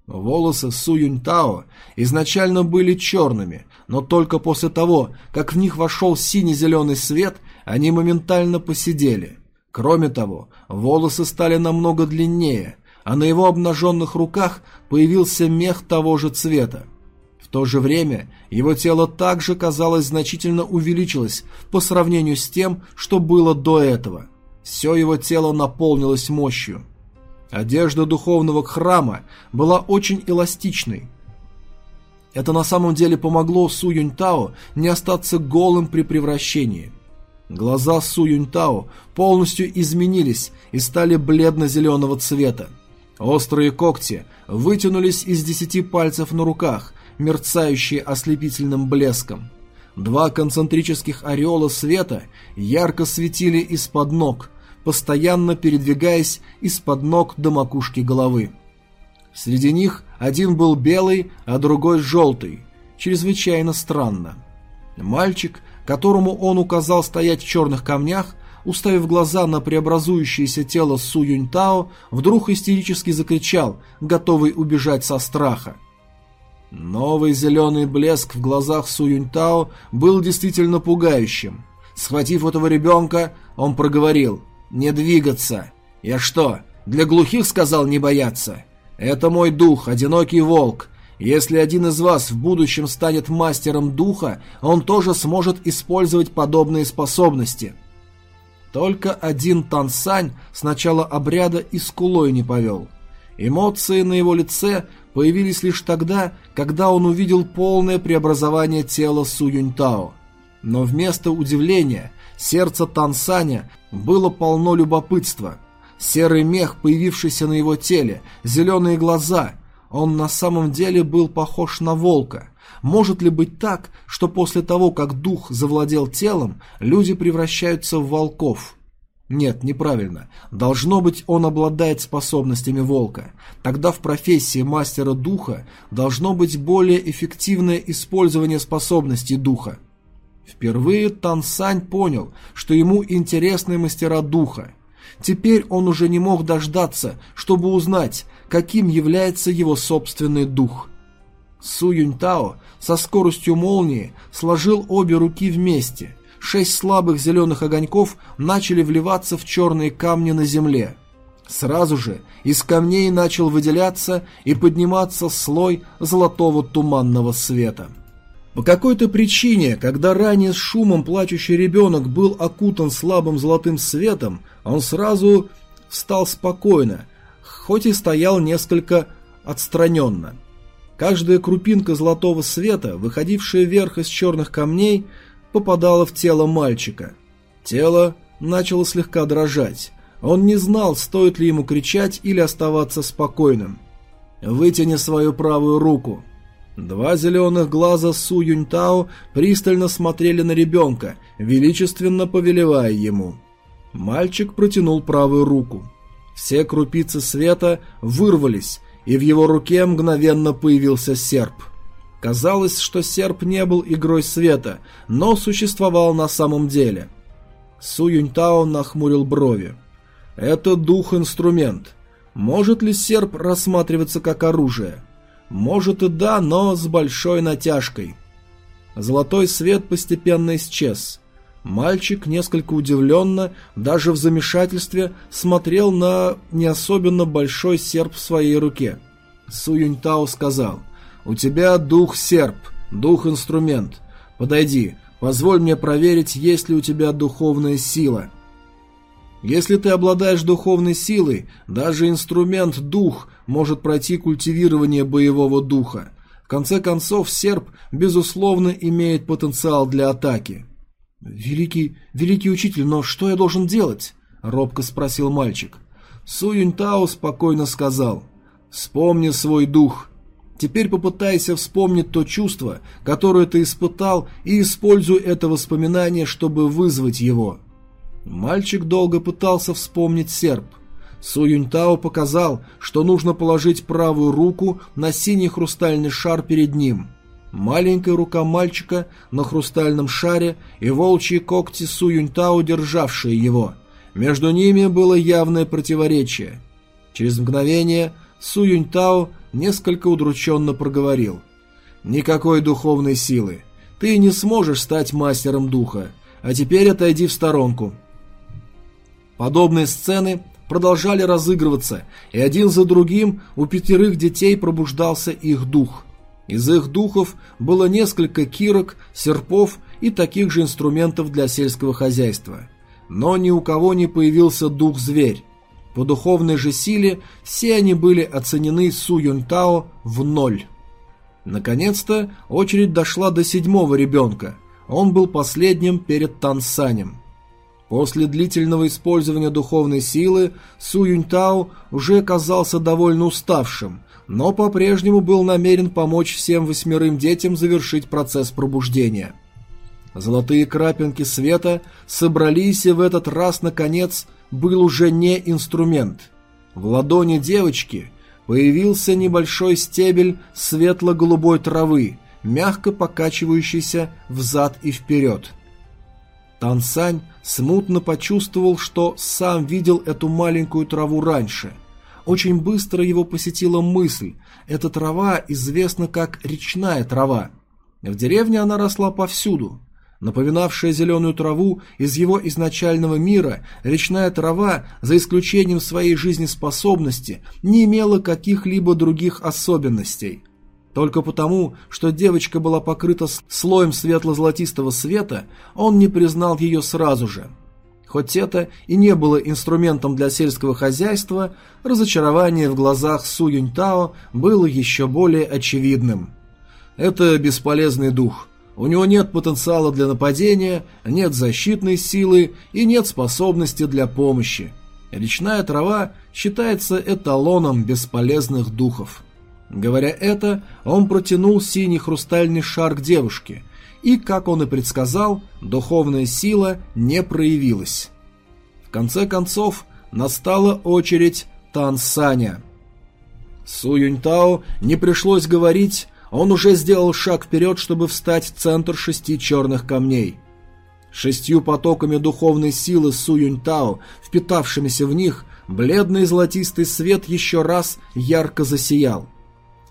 S1: Волосы Су Юньтао изначально были черными, но только после того, как в них вошел синий-зеленый свет, они моментально посидели. Кроме того, волосы стали намного длиннее, а на его обнаженных руках появился мех того же цвета. В то же время его тело также, казалось, значительно увеличилось по сравнению с тем, что было до этого – все его тело наполнилось мощью. Одежда духовного храма была очень эластичной. Это на самом деле помогло Су Юньтао не остаться голым при превращении. Глаза Су Юньтао полностью изменились и стали бледно-зеленого цвета. Острые когти вытянулись из десяти пальцев на руках, мерцающие ослепительным блеском. Два концентрических ореола света ярко светили из-под ног, постоянно передвигаясь из-под ног до макушки головы. Среди них один был белый, а другой желтый. Чрезвычайно странно. Мальчик, которому он указал стоять в черных камнях, уставив глаза на преобразующееся тело Су Юньтао, вдруг истерически закричал, готовый убежать со страха. Новый зеленый блеск в глазах Су Юньтао был действительно пугающим. Схватив этого ребенка, он проговорил «Не двигаться! Я что, для глухих сказал не бояться? Это мой дух, одинокий волк. Если один из вас в будущем станет мастером духа, он тоже сможет использовать подобные способности». Только один Тансань с начала обряда и скулой не повел. Эмоции на его лице появились лишь тогда, когда он увидел полное преобразование тела Су Юньтао. Но вместо удивления сердце Тансаня было полно любопытства. Серый мех, появившийся на его теле, зеленые глаза. Он на самом деле был похож на волка. Может ли быть так, что после того, как дух завладел телом, люди превращаются в волков? Нет, неправильно. Должно быть, он обладает способностями волка. Тогда в профессии мастера духа должно быть более эффективное использование способностей духа. Впервые Тан Сань понял, что ему интересны мастера духа. Теперь он уже не мог дождаться, чтобы узнать, каким является его собственный дух. Су Юньтао со скоростью молнии сложил обе руки вместе. Шесть слабых зеленых огоньков начали вливаться в черные камни на земле. Сразу же из камней начал выделяться и подниматься слой золотого туманного света. По какой-то причине, когда ранее с шумом плачущий ребенок был окутан слабым золотым светом, он сразу стал спокойно, хоть и стоял несколько отстраненно. Каждая крупинка золотого света, выходившая вверх из черных камней, попадала в тело мальчика. Тело начало слегка дрожать. Он не знал, стоит ли ему кричать или оставаться спокойным. «Вытяни свою правую руку». Два зеленых глаза Су Юньтао пристально смотрели на ребенка, величественно повелевая ему. Мальчик протянул правую руку. Все крупицы света вырвались, и в его руке мгновенно появился серп. Казалось, что серп не был игрой света, но существовал на самом деле. Су Юньтао нахмурил брови. «Это дух-инструмент. Может ли серп рассматриваться как оружие?» «Может и да, но с большой натяжкой». Золотой свет постепенно исчез. Мальчик несколько удивленно, даже в замешательстве, смотрел на не особенно большой серп в своей руке. Су Юньтао сказал, «У тебя дух-серп, дух-инструмент. Подойди, позволь мне проверить, есть ли у тебя духовная сила». Если ты обладаешь духовной силой, даже инструмент-дух может пройти культивирование боевого духа. В конце концов, серп, безусловно, имеет потенциал для атаки. «Великий, великий учитель, но что я должен делать?» – робко спросил мальчик. Су Юньтао спокойно сказал. «Вспомни свой дух. Теперь попытайся вспомнить то чувство, которое ты испытал, и используй это воспоминание, чтобы вызвать его». Мальчик долго пытался вспомнить серп. Су Юньтао показал, что нужно положить правую руку на синий хрустальный шар перед ним – Маленькая рука мальчика на хрустальном шаре и волчьи когти Су Юньтао, державшие его. Между ними было явное противоречие. Через мгновение Су Юньтао несколько удрученно проговорил. «Никакой духовной силы. Ты не сможешь стать мастером духа. А теперь отойди в сторонку». Подобные сцены продолжали разыгрываться, и один за другим у пятерых детей пробуждался их дух – из их духов было несколько кирок, серпов и таких же инструментов для сельского хозяйства. Но ни у кого не появился дух-зверь. По духовной же силе все они были оценены Су Юнтао в ноль. Наконец-то очередь дошла до седьмого ребенка. Он был последним перед Тансанем. После длительного использования духовной силы Су Юньтао уже оказался довольно уставшим, но по-прежнему был намерен помочь всем восьмерым детям завершить процесс пробуждения. Золотые крапинки света собрались, и в этот раз, наконец, был уже не инструмент. В ладони девочки появился небольшой стебель светло-голубой травы, мягко покачивающийся взад и вперед. Тансань смутно почувствовал, что сам видел эту маленькую траву раньше – очень быстро его посетила мысль. Эта трава известна как речная трава. В деревне она росла повсюду. Напоминавшая зеленую траву из его изначального мира, речная трава, за исключением своей жизнеспособности, не имела каких-либо других особенностей. Только потому, что девочка была покрыта слоем светло-золотистого света, он не признал ее сразу же – Хоть это и не было инструментом для сельского хозяйства, разочарование в глазах Су Юньтао было еще более очевидным. Это бесполезный дух. У него нет потенциала для нападения, нет защитной силы и нет способности для помощи. Речная трава считается эталоном бесполезных духов. Говоря это, он протянул синий хрустальный шар к девушке, и, как он и предсказал, духовная сила не проявилась. В конце концов, настала очередь Тансаня. Су Юньтао не пришлось говорить, он уже сделал шаг вперед, чтобы встать в центр шести черных камней. Шестью потоками духовной силы Су Юньтао, впитавшимися в них, бледный золотистый свет еще раз ярко засиял.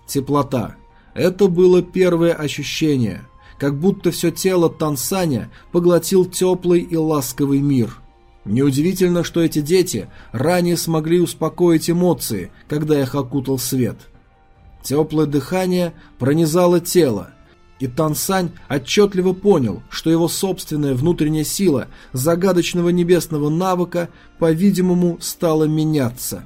S1: Теплота. Это было первое ощущение, как будто все тело Тансаня поглотил теплый и ласковый мир. Неудивительно, что эти дети ранее смогли успокоить эмоции, когда их окутал свет. Теплое дыхание пронизало тело, и Тансань отчетливо понял, что его собственная внутренняя сила загадочного небесного навыка, по-видимому, стала меняться.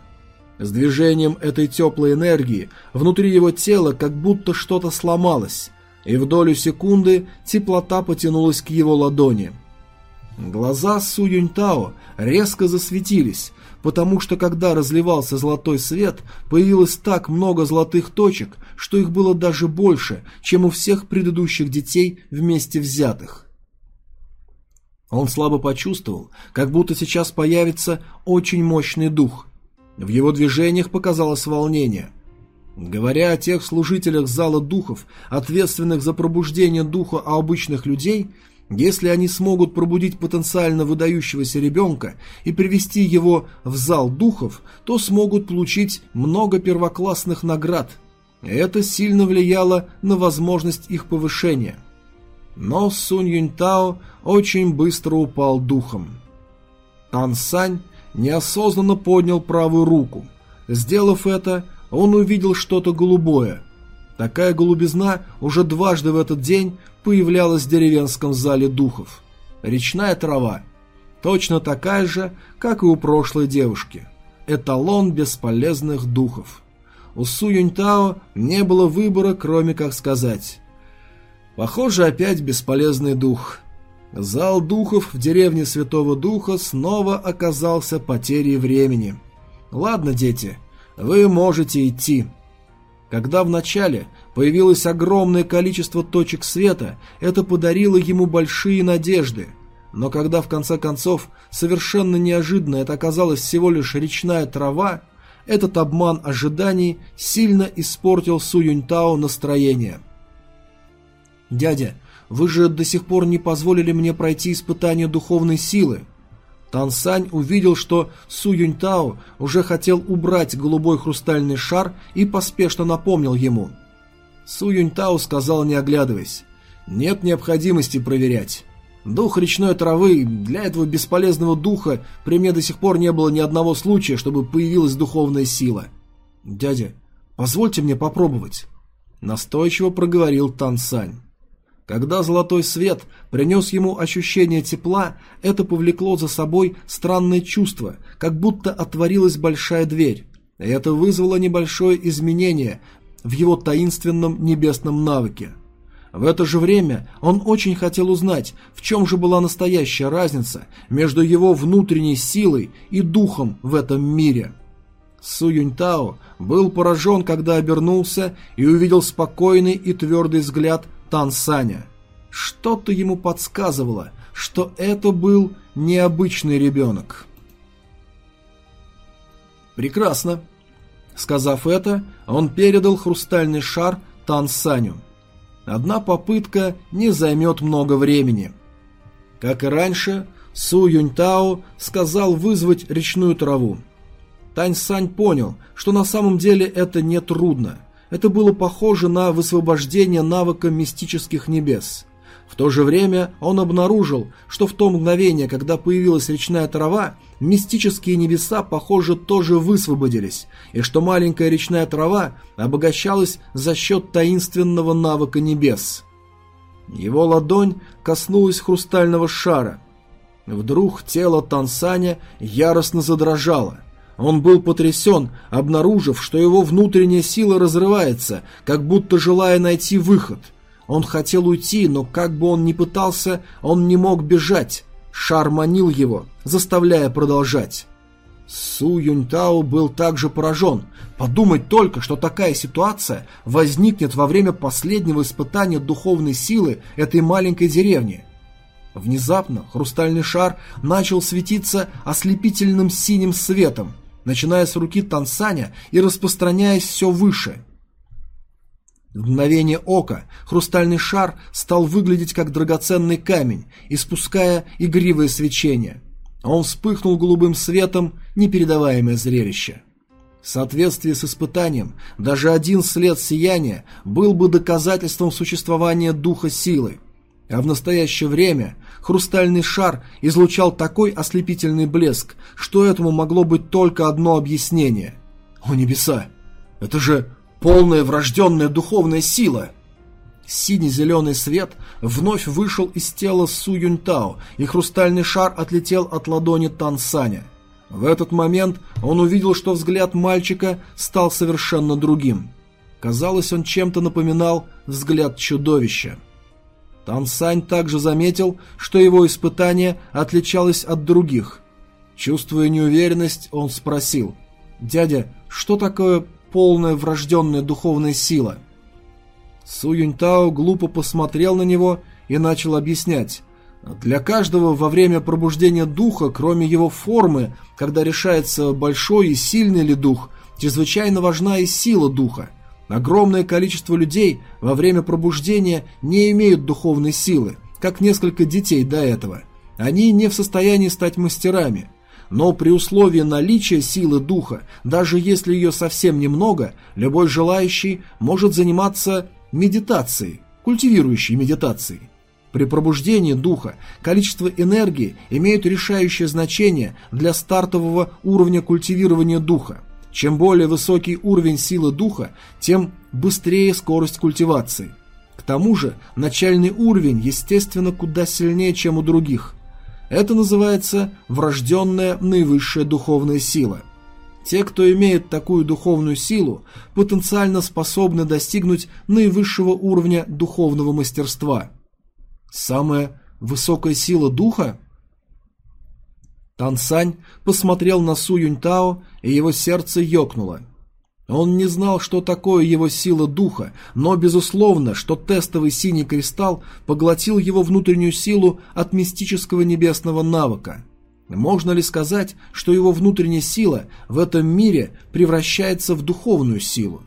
S1: С движением этой теплой энергии внутри его тела как будто что-то сломалось, и в долю секунды теплота потянулась к его ладони. Глаза Су Юньтао резко засветились, потому что когда разливался золотой свет, появилось так много золотых точек, что их было даже больше, чем у всех предыдущих детей вместе взятых. Он слабо почувствовал, как будто сейчас появится очень мощный дух. В его движениях показалось волнение. Говоря о тех служителях зала духов, ответственных за пробуждение духа у обычных людей – если они смогут пробудить потенциально выдающегося ребенка и привести его в зал духов, то смогут получить много первоклассных наград. Это сильно влияло на возможность их повышения. Но Сунь Юньтао очень быстро упал духом. Тан Сань неосознанно поднял правую руку. Сделав это, он увидел что-то голубое. Такая голубизна уже дважды в этот день появлялась в деревенском зале духов. Речная трава. Точно такая же, как и у прошлой девушки. Эталон бесполезных духов. У Су Юньтао не было выбора, кроме как сказать. Похоже, опять бесполезный дух. Зал духов в деревне Святого Духа снова оказался потерей времени. Ладно, дети, вы можете идти. Когда вначале появилось огромное количество точек света, это подарило ему большие надежды. Но когда в конце концов совершенно неожиданно это оказалось всего лишь речная трава, этот обман ожиданий сильно испортил Су Юньтао настроение. «Дядя, вы же до сих пор не позволили мне пройти испытание духовной силы», Тан Сань увидел, что Су Юньтао уже хотел убрать голубой хрустальный шар и поспешно напомнил ему. Су Юньтао сказал, не оглядываясь, «Нет необходимости проверять. Дух речной травы, для этого бесполезного духа при мне до сих пор не было ни одного случая, чтобы появилась духовная сила. Дядя, позвольте мне попробовать». Настойчиво проговорил Тан Сань. Когда золотой свет принес ему ощущение тепла, это повлекло за собой странное чувство, как будто отворилась большая дверь. И это вызвало небольшое изменение в его таинственном небесном навыке. В это же время он очень хотел узнать, в чем же была настоящая разница между его внутренней силой и духом в этом мире. Су Юньтао был поражен, когда обернулся и увидел спокойный и твердый взгляд Тан Саня. Что-то ему подсказывало, что это был необычный ребенок. «Прекрасно». Сказав это, он передал хрустальный шар Тан Саню. Одна попытка не займет много времени. Как и раньше, Су Юньтао сказал вызвать речную траву. Тань Сань понял, что на самом деле это не трудно. Это было похоже на высвобождение навыка мистических небес. В то же время он обнаружил, что в то мгновение, когда появилась речная трава, мистические небеса, похоже, тоже высвободились, и что маленькая речная трава обогащалась за счет таинственного навыка небес. Его ладонь коснулась хрустального шара. Вдруг тело Тансаня яростно задрожало. Он был потрясен, обнаружив, что его внутренняя сила разрывается, как будто желая найти выход. Он хотел уйти, но как бы он ни пытался, он не мог бежать. Шар манил его, заставляя продолжать. Су Юньтао был также поражен. Подумать только, что такая ситуация возникнет во время последнего испытания духовной силы этой маленькой деревни. Внезапно хрустальный шар начал светиться ослепительным синим светом начиная с руки Тансаня и распространяясь все выше. В мгновение ока хрустальный шар стал выглядеть как драгоценный камень, испуская игривое свечение. Он вспыхнул голубым светом, непередаваемое зрелище. В соответствии с испытанием, даже один след сияния был бы доказательством существования духа силы. А в настоящее время хрустальный шар излучал такой ослепительный блеск, что этому могло быть только одно объяснение. О небеса! Это же полная врожденная духовная сила! Синий-зеленый свет вновь вышел из тела Су Юньтао, и хрустальный шар отлетел от ладони Тан Саня. В этот момент он увидел, что взгляд мальчика стал совершенно другим. Казалось, он чем-то напоминал взгляд чудовища. Тан Сань также заметил, что его испытание отличалось от других. Чувствуя неуверенность, он спросил, «Дядя, что такое полная врожденная духовная сила?» Су Юньтао глупо посмотрел на него и начал объяснять. Для каждого во время пробуждения духа, кроме его формы, когда решается большой и сильный ли дух, чрезвычайно важна и сила духа. Огромное количество людей во время пробуждения не имеют духовной силы, как несколько детей до этого. Они не в состоянии стать мастерами. Но при условии наличия силы духа, даже если ее совсем немного, любой желающий может заниматься медитацией, культивирующей медитацией. При пробуждении духа количество энергии имеет решающее значение для стартового уровня культивирования духа. Чем более высокий уровень силы духа, тем быстрее скорость культивации. К тому же начальный уровень, естественно, куда сильнее, чем у других. Это называется врожденная наивысшая духовная сила. Те, кто имеет такую духовную силу, потенциально способны достигнуть наивысшего уровня духовного мастерства – Самая высокая сила духа? Тансань посмотрел на Су Юньтао, и его сердце ёкнуло. Он не знал, что такое его сила духа, но безусловно, что тестовый синий кристалл поглотил его внутреннюю силу от мистического небесного навыка. Можно ли сказать, что его внутренняя сила в этом мире превращается в духовную силу?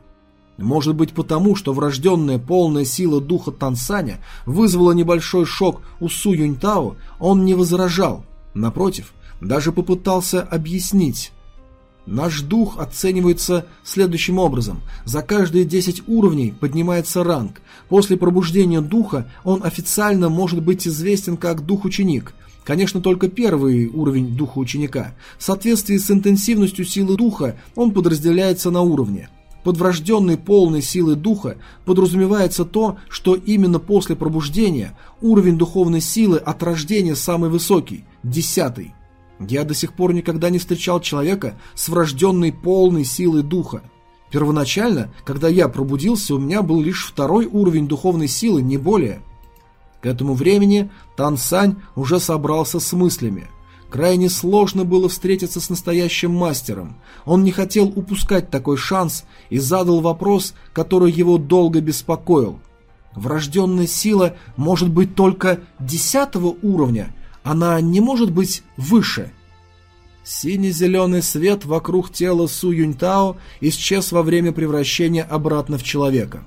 S1: Может быть потому, что врожденная полная сила духа Тансаня вызвала небольшой шок у Су Юньтао, он не возражал. Напротив, даже попытался объяснить. Наш дух оценивается следующим образом. За каждые 10 уровней поднимается ранг. После пробуждения духа он официально может быть известен как дух-ученик. Конечно, только первый уровень духа ученика. В соответствии с интенсивностью силы духа он подразделяется на уровни – под врожденной полной силой духа подразумевается то, что именно после пробуждения уровень духовной силы от рождения самый высокий, десятый. Я до сих пор никогда не встречал человека с врожденной полной силой духа. Первоначально, когда я пробудился, у меня был лишь второй уровень духовной силы, не более. К этому времени Тан Сань уже собрался с мыслями – Крайне сложно было встретиться с настоящим мастером. Он не хотел упускать такой шанс и задал вопрос, который его долго беспокоил. Врожденная сила может быть только десятого уровня, она не может быть выше. Синий-зеленый свет вокруг тела Су Юньтао исчез во время превращения обратно в человека.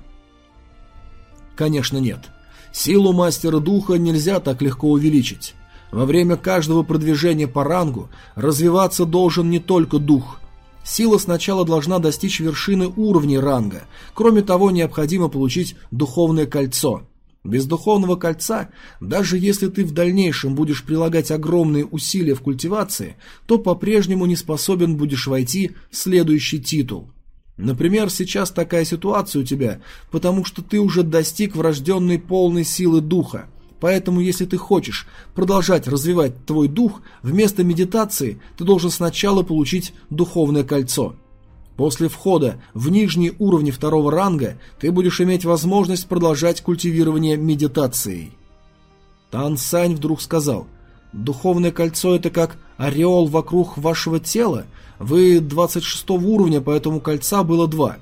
S1: Конечно, нет. Силу мастера духа нельзя так легко увеличить. Во время каждого продвижения по рангу развиваться должен не только дух. Сила сначала должна достичь вершины уровней ранга. Кроме того, необходимо получить духовное кольцо. Без духовного кольца, даже если ты в дальнейшем будешь прилагать огромные усилия в культивации, то по-прежнему не способен будешь войти в следующий титул. Например, сейчас такая ситуация у тебя, потому что ты уже достиг врожденной полной силы духа – Поэтому, если ты хочешь продолжать развивать твой дух, вместо медитации ты должен сначала получить духовное кольцо. После входа в нижние уровни второго ранга ты будешь иметь возможность продолжать культивирование медитацией. Тан Сань вдруг сказал, «Духовное кольцо – это как ореол вокруг вашего тела. Вы 26 уровня, поэтому кольца было два».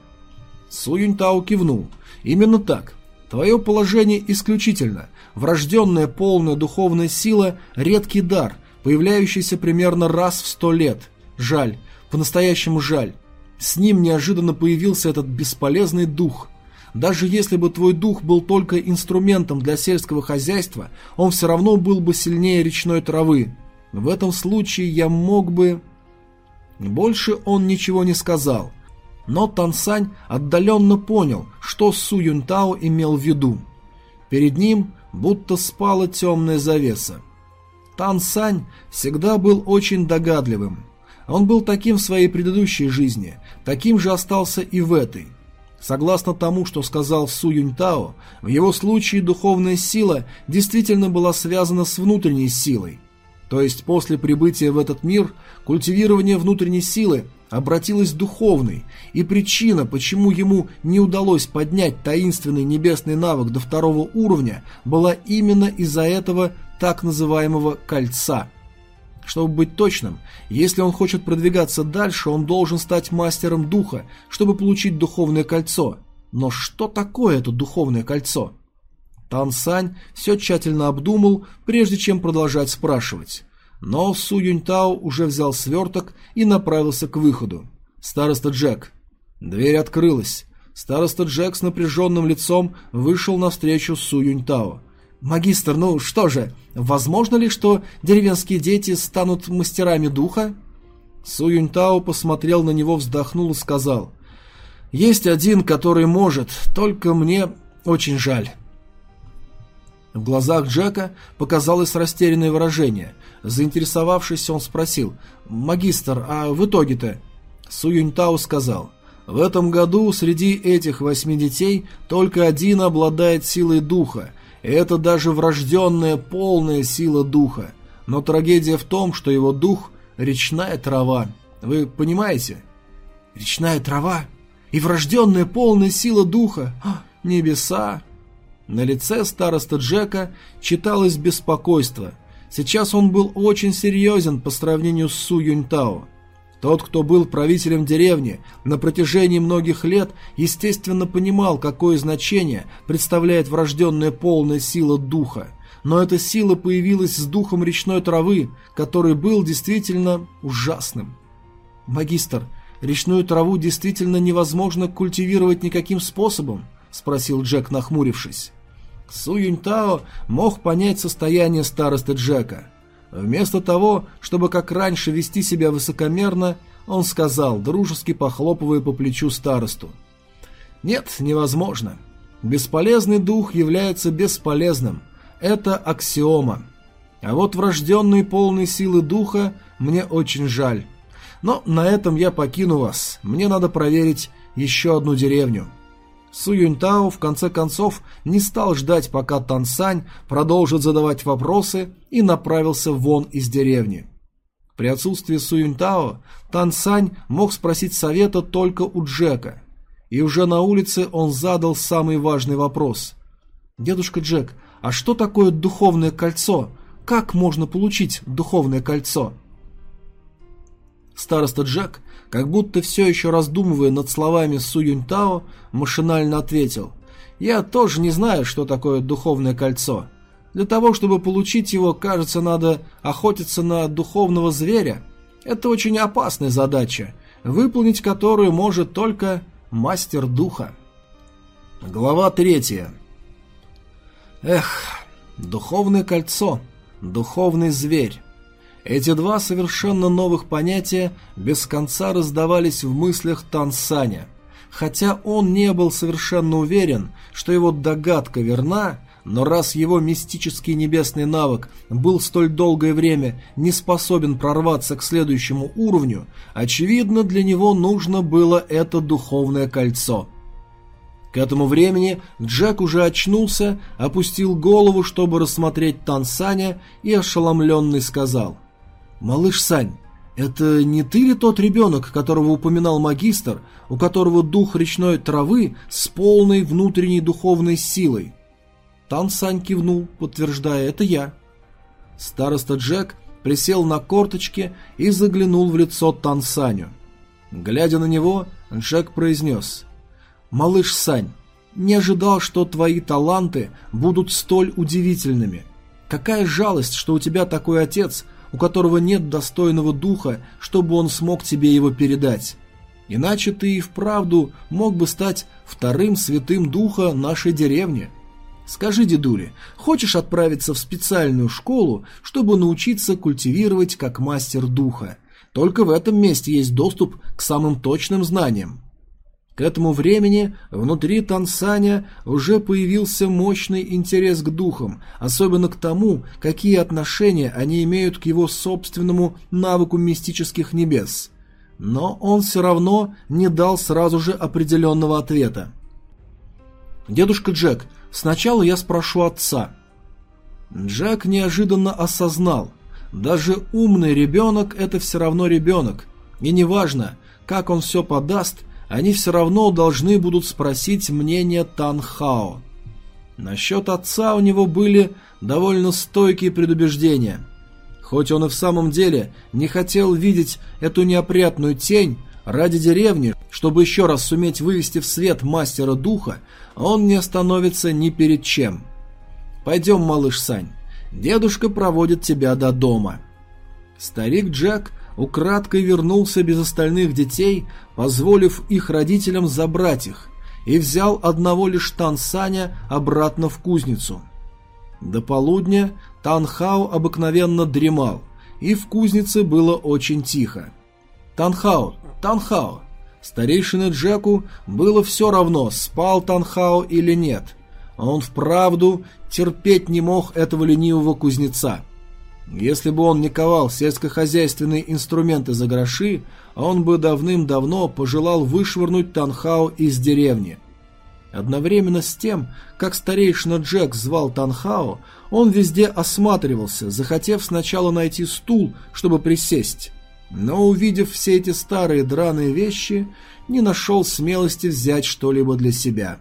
S1: Су Юньтао кивнул. «Именно так. Твое положение исключительно. Врожденная полная духовная сила – редкий дар, появляющийся примерно раз в сто лет. Жаль, по-настоящему жаль. С ним неожиданно появился этот бесполезный дух. Даже если бы твой дух был только инструментом для сельского хозяйства, он все равно был бы сильнее речной травы. В этом случае я мог бы... Больше он ничего не сказал, но Тансань отдаленно понял, что Су Юнтао имел в виду. Перед ним будто спала темная завеса. Тансань всегда был очень догадливым. Он был таким в своей предыдущей жизни, таким же остался и в этой. Согласно тому, что сказал Су Юньтао, в его случае духовная сила действительно была связана с внутренней силой. То есть после прибытия в этот мир культивирование внутренней силы обратилось духовной, и причина, почему ему не удалось поднять таинственный небесный навык до второго уровня, была именно из-за этого так называемого «кольца». Чтобы быть точным, если он хочет продвигаться дальше, он должен стать мастером духа, чтобы получить духовное кольцо. Но что такое это духовное кольцо? Тан Сань все тщательно обдумал, прежде чем продолжать спрашивать. Но Су Юньтао уже взял сверток и направился к выходу. «Староста Джек». Дверь открылась. Староста Джек с напряженным лицом вышел навстречу Су Юньтао. «Магистр, ну что же, возможно ли, что деревенские дети станут мастерами духа?» Су Юньтао посмотрел на него, вздохнул и сказал, «Есть один, который может, только мне очень жаль». В глазах Джека показалось растерянное выражение. Заинтересовавшись, он спросил, «Магистр, а в итоге-то?» Су Юньтао сказал, «В этом году среди этих восьми детей только один обладает силой духа, это даже врожденная полная сила духа. Но трагедия в том, что его дух – речная трава. Вы понимаете? Речная трава? И врожденная полная сила духа? А, небеса! На лице староста Джека читалось беспокойство. Сейчас он был очень серьезен по сравнению с Су Юньтао. Тот, кто был правителем деревни на протяжении многих лет, естественно понимал, какое значение представляет врожденная полная сила духа. Но эта сила появилась с духом речной травы, который был действительно ужасным. «Магистр, речную траву действительно невозможно культивировать никаким способом?» – спросил Джек, нахмурившись. Су Юньтао мог понять состояние старосты Джека – Вместо того, чтобы как раньше вести себя высокомерно, он сказал, дружески похлопывая по плечу старосту. «Нет, невозможно. Бесполезный дух является бесполезным. Это аксиома. А вот врожденные полные силы духа мне очень жаль. Но на этом я покину вас. Мне надо проверить еще одну деревню». Су Юньтао в конце концов не стал ждать, пока Тансань продолжит задавать вопросы и направился вон из деревни. При отсутствии Су Юньтао Тансань мог спросить совета только у Джека. И уже на улице он задал самый важный вопрос. «Дедушка Джек, а что такое духовное кольцо? Как можно получить духовное кольцо?» Староста Джек как будто все еще раздумывая над словами Су Юньтао, машинально ответил. «Я тоже не знаю, что такое духовное кольцо. Для того, чтобы получить его, кажется, надо охотиться на духовного зверя. Это очень опасная задача, выполнить которую может только мастер духа». Глава третья. Эх, духовное кольцо, духовный зверь. Эти два совершенно новых понятия без конца раздавались в мыслях Тансаня. Хотя он не был совершенно уверен, что его догадка верна, но раз его мистический небесный навык был столь долгое время не способен прорваться к следующему уровню, очевидно, для него нужно было это духовное кольцо. К этому времени Джек уже очнулся, опустил голову, чтобы рассмотреть Тансаня, и ошеломленный сказал – «Малыш Сань, это не ты ли тот ребенок, которого упоминал магистр, у которого дух речной травы с полной внутренней духовной силой?» Тан Сань кивнул, подтверждая, «это я». Староста Джек присел на корточки и заглянул в лицо Тан Саню. Глядя на него, Джек произнес, «Малыш Сань, не ожидал, что твои таланты будут столь удивительными. Какая жалость, что у тебя такой отец – у которого нет достойного духа, чтобы он смог тебе его передать. Иначе ты и вправду мог бы стать вторым святым духа нашей деревни. Скажи, дедули, хочешь отправиться в специальную школу, чтобы научиться культивировать как мастер духа? Только в этом месте есть доступ к самым точным знаниям. К этому времени внутри Тансаня уже появился мощный интерес к духам, особенно к тому, какие отношения они имеют к его собственному навыку мистических небес. Но он все равно не дал сразу же определенного ответа. «Дедушка Джек, Сначала я спрошу отца. Джек неожиданно осознал, даже умный ребенок – это все равно ребенок, и неважно, как он все подаст, они все равно должны будут спросить мнение Танхао. Насчет отца у него были довольно стойкие предубеждения. Хоть он и в самом деле не хотел видеть эту неопрятную тень, ради деревни, чтобы еще раз суметь вывести в свет мастера духа, он не остановится ни перед чем. «Пойдем, малыш Сань, дедушка проводит тебя до дома». Старик Джек украдкой вернулся без остальных детей, позволив их родителям забрать их, и взял одного лишь Тансаня обратно в кузницу. До полудня Танхао обыкновенно дремал, и в кузнице было очень тихо. «Танхао, Танхао!» Старейшине Джеку было все равно, спал Танхао или нет. Он вправду терпеть не мог этого ленивого кузнеца. Если бы он не ковал сельскохозяйственные инструменты за гроши, он бы давным-давно пожелал вышвырнуть Танхао из деревни. Одновременно с тем, как старейшина Джек звал Танхао, он везде осматривался, захотев сначала найти стул, чтобы присесть но, увидев все эти старые драные вещи, не нашел смелости взять что-либо для себя.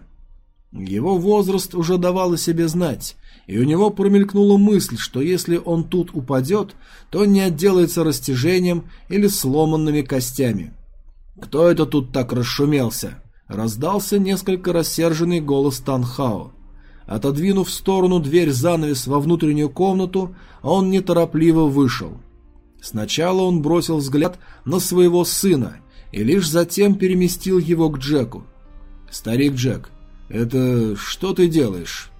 S1: Его возраст уже давал о себе знать, и у него промелькнула мысль, что если он тут упадет, то не отделается растяжением или сломанными костями. «Кто это тут так расшумелся?» — раздался несколько рассерженный голос Танхао. Отодвинув в сторону дверь занавес во внутреннюю комнату, он неторопливо вышел — Сначала он бросил взгляд на своего сына и лишь затем переместил его к Джеку. «Старик Джек, это что ты делаешь?»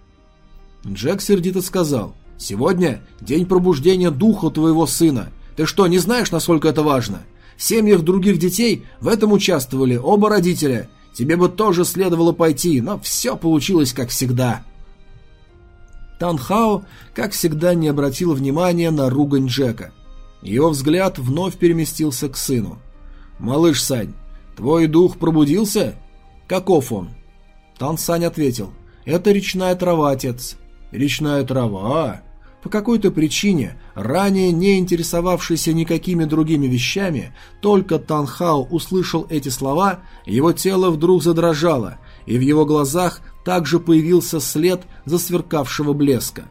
S1: Джек сердито сказал, «Сегодня день пробуждения духа твоего сына. Ты что, не знаешь, насколько это важно? В семьях других детей в этом участвовали оба родителя. Тебе бы тоже следовало пойти, но все получилось как всегда». Танхао, как всегда, не обратил внимания на ругань Джека. Его взгляд вновь переместился к сыну. «Малыш Сань, твой дух пробудился? Каков он?» Тан Сань ответил. «Это речная трава, отец». «Речная трава?» По какой-то причине, ранее не интересовавшийся никакими другими вещами, только Танхао услышал эти слова, его тело вдруг задрожало, и в его глазах также появился след засверкавшего блеска.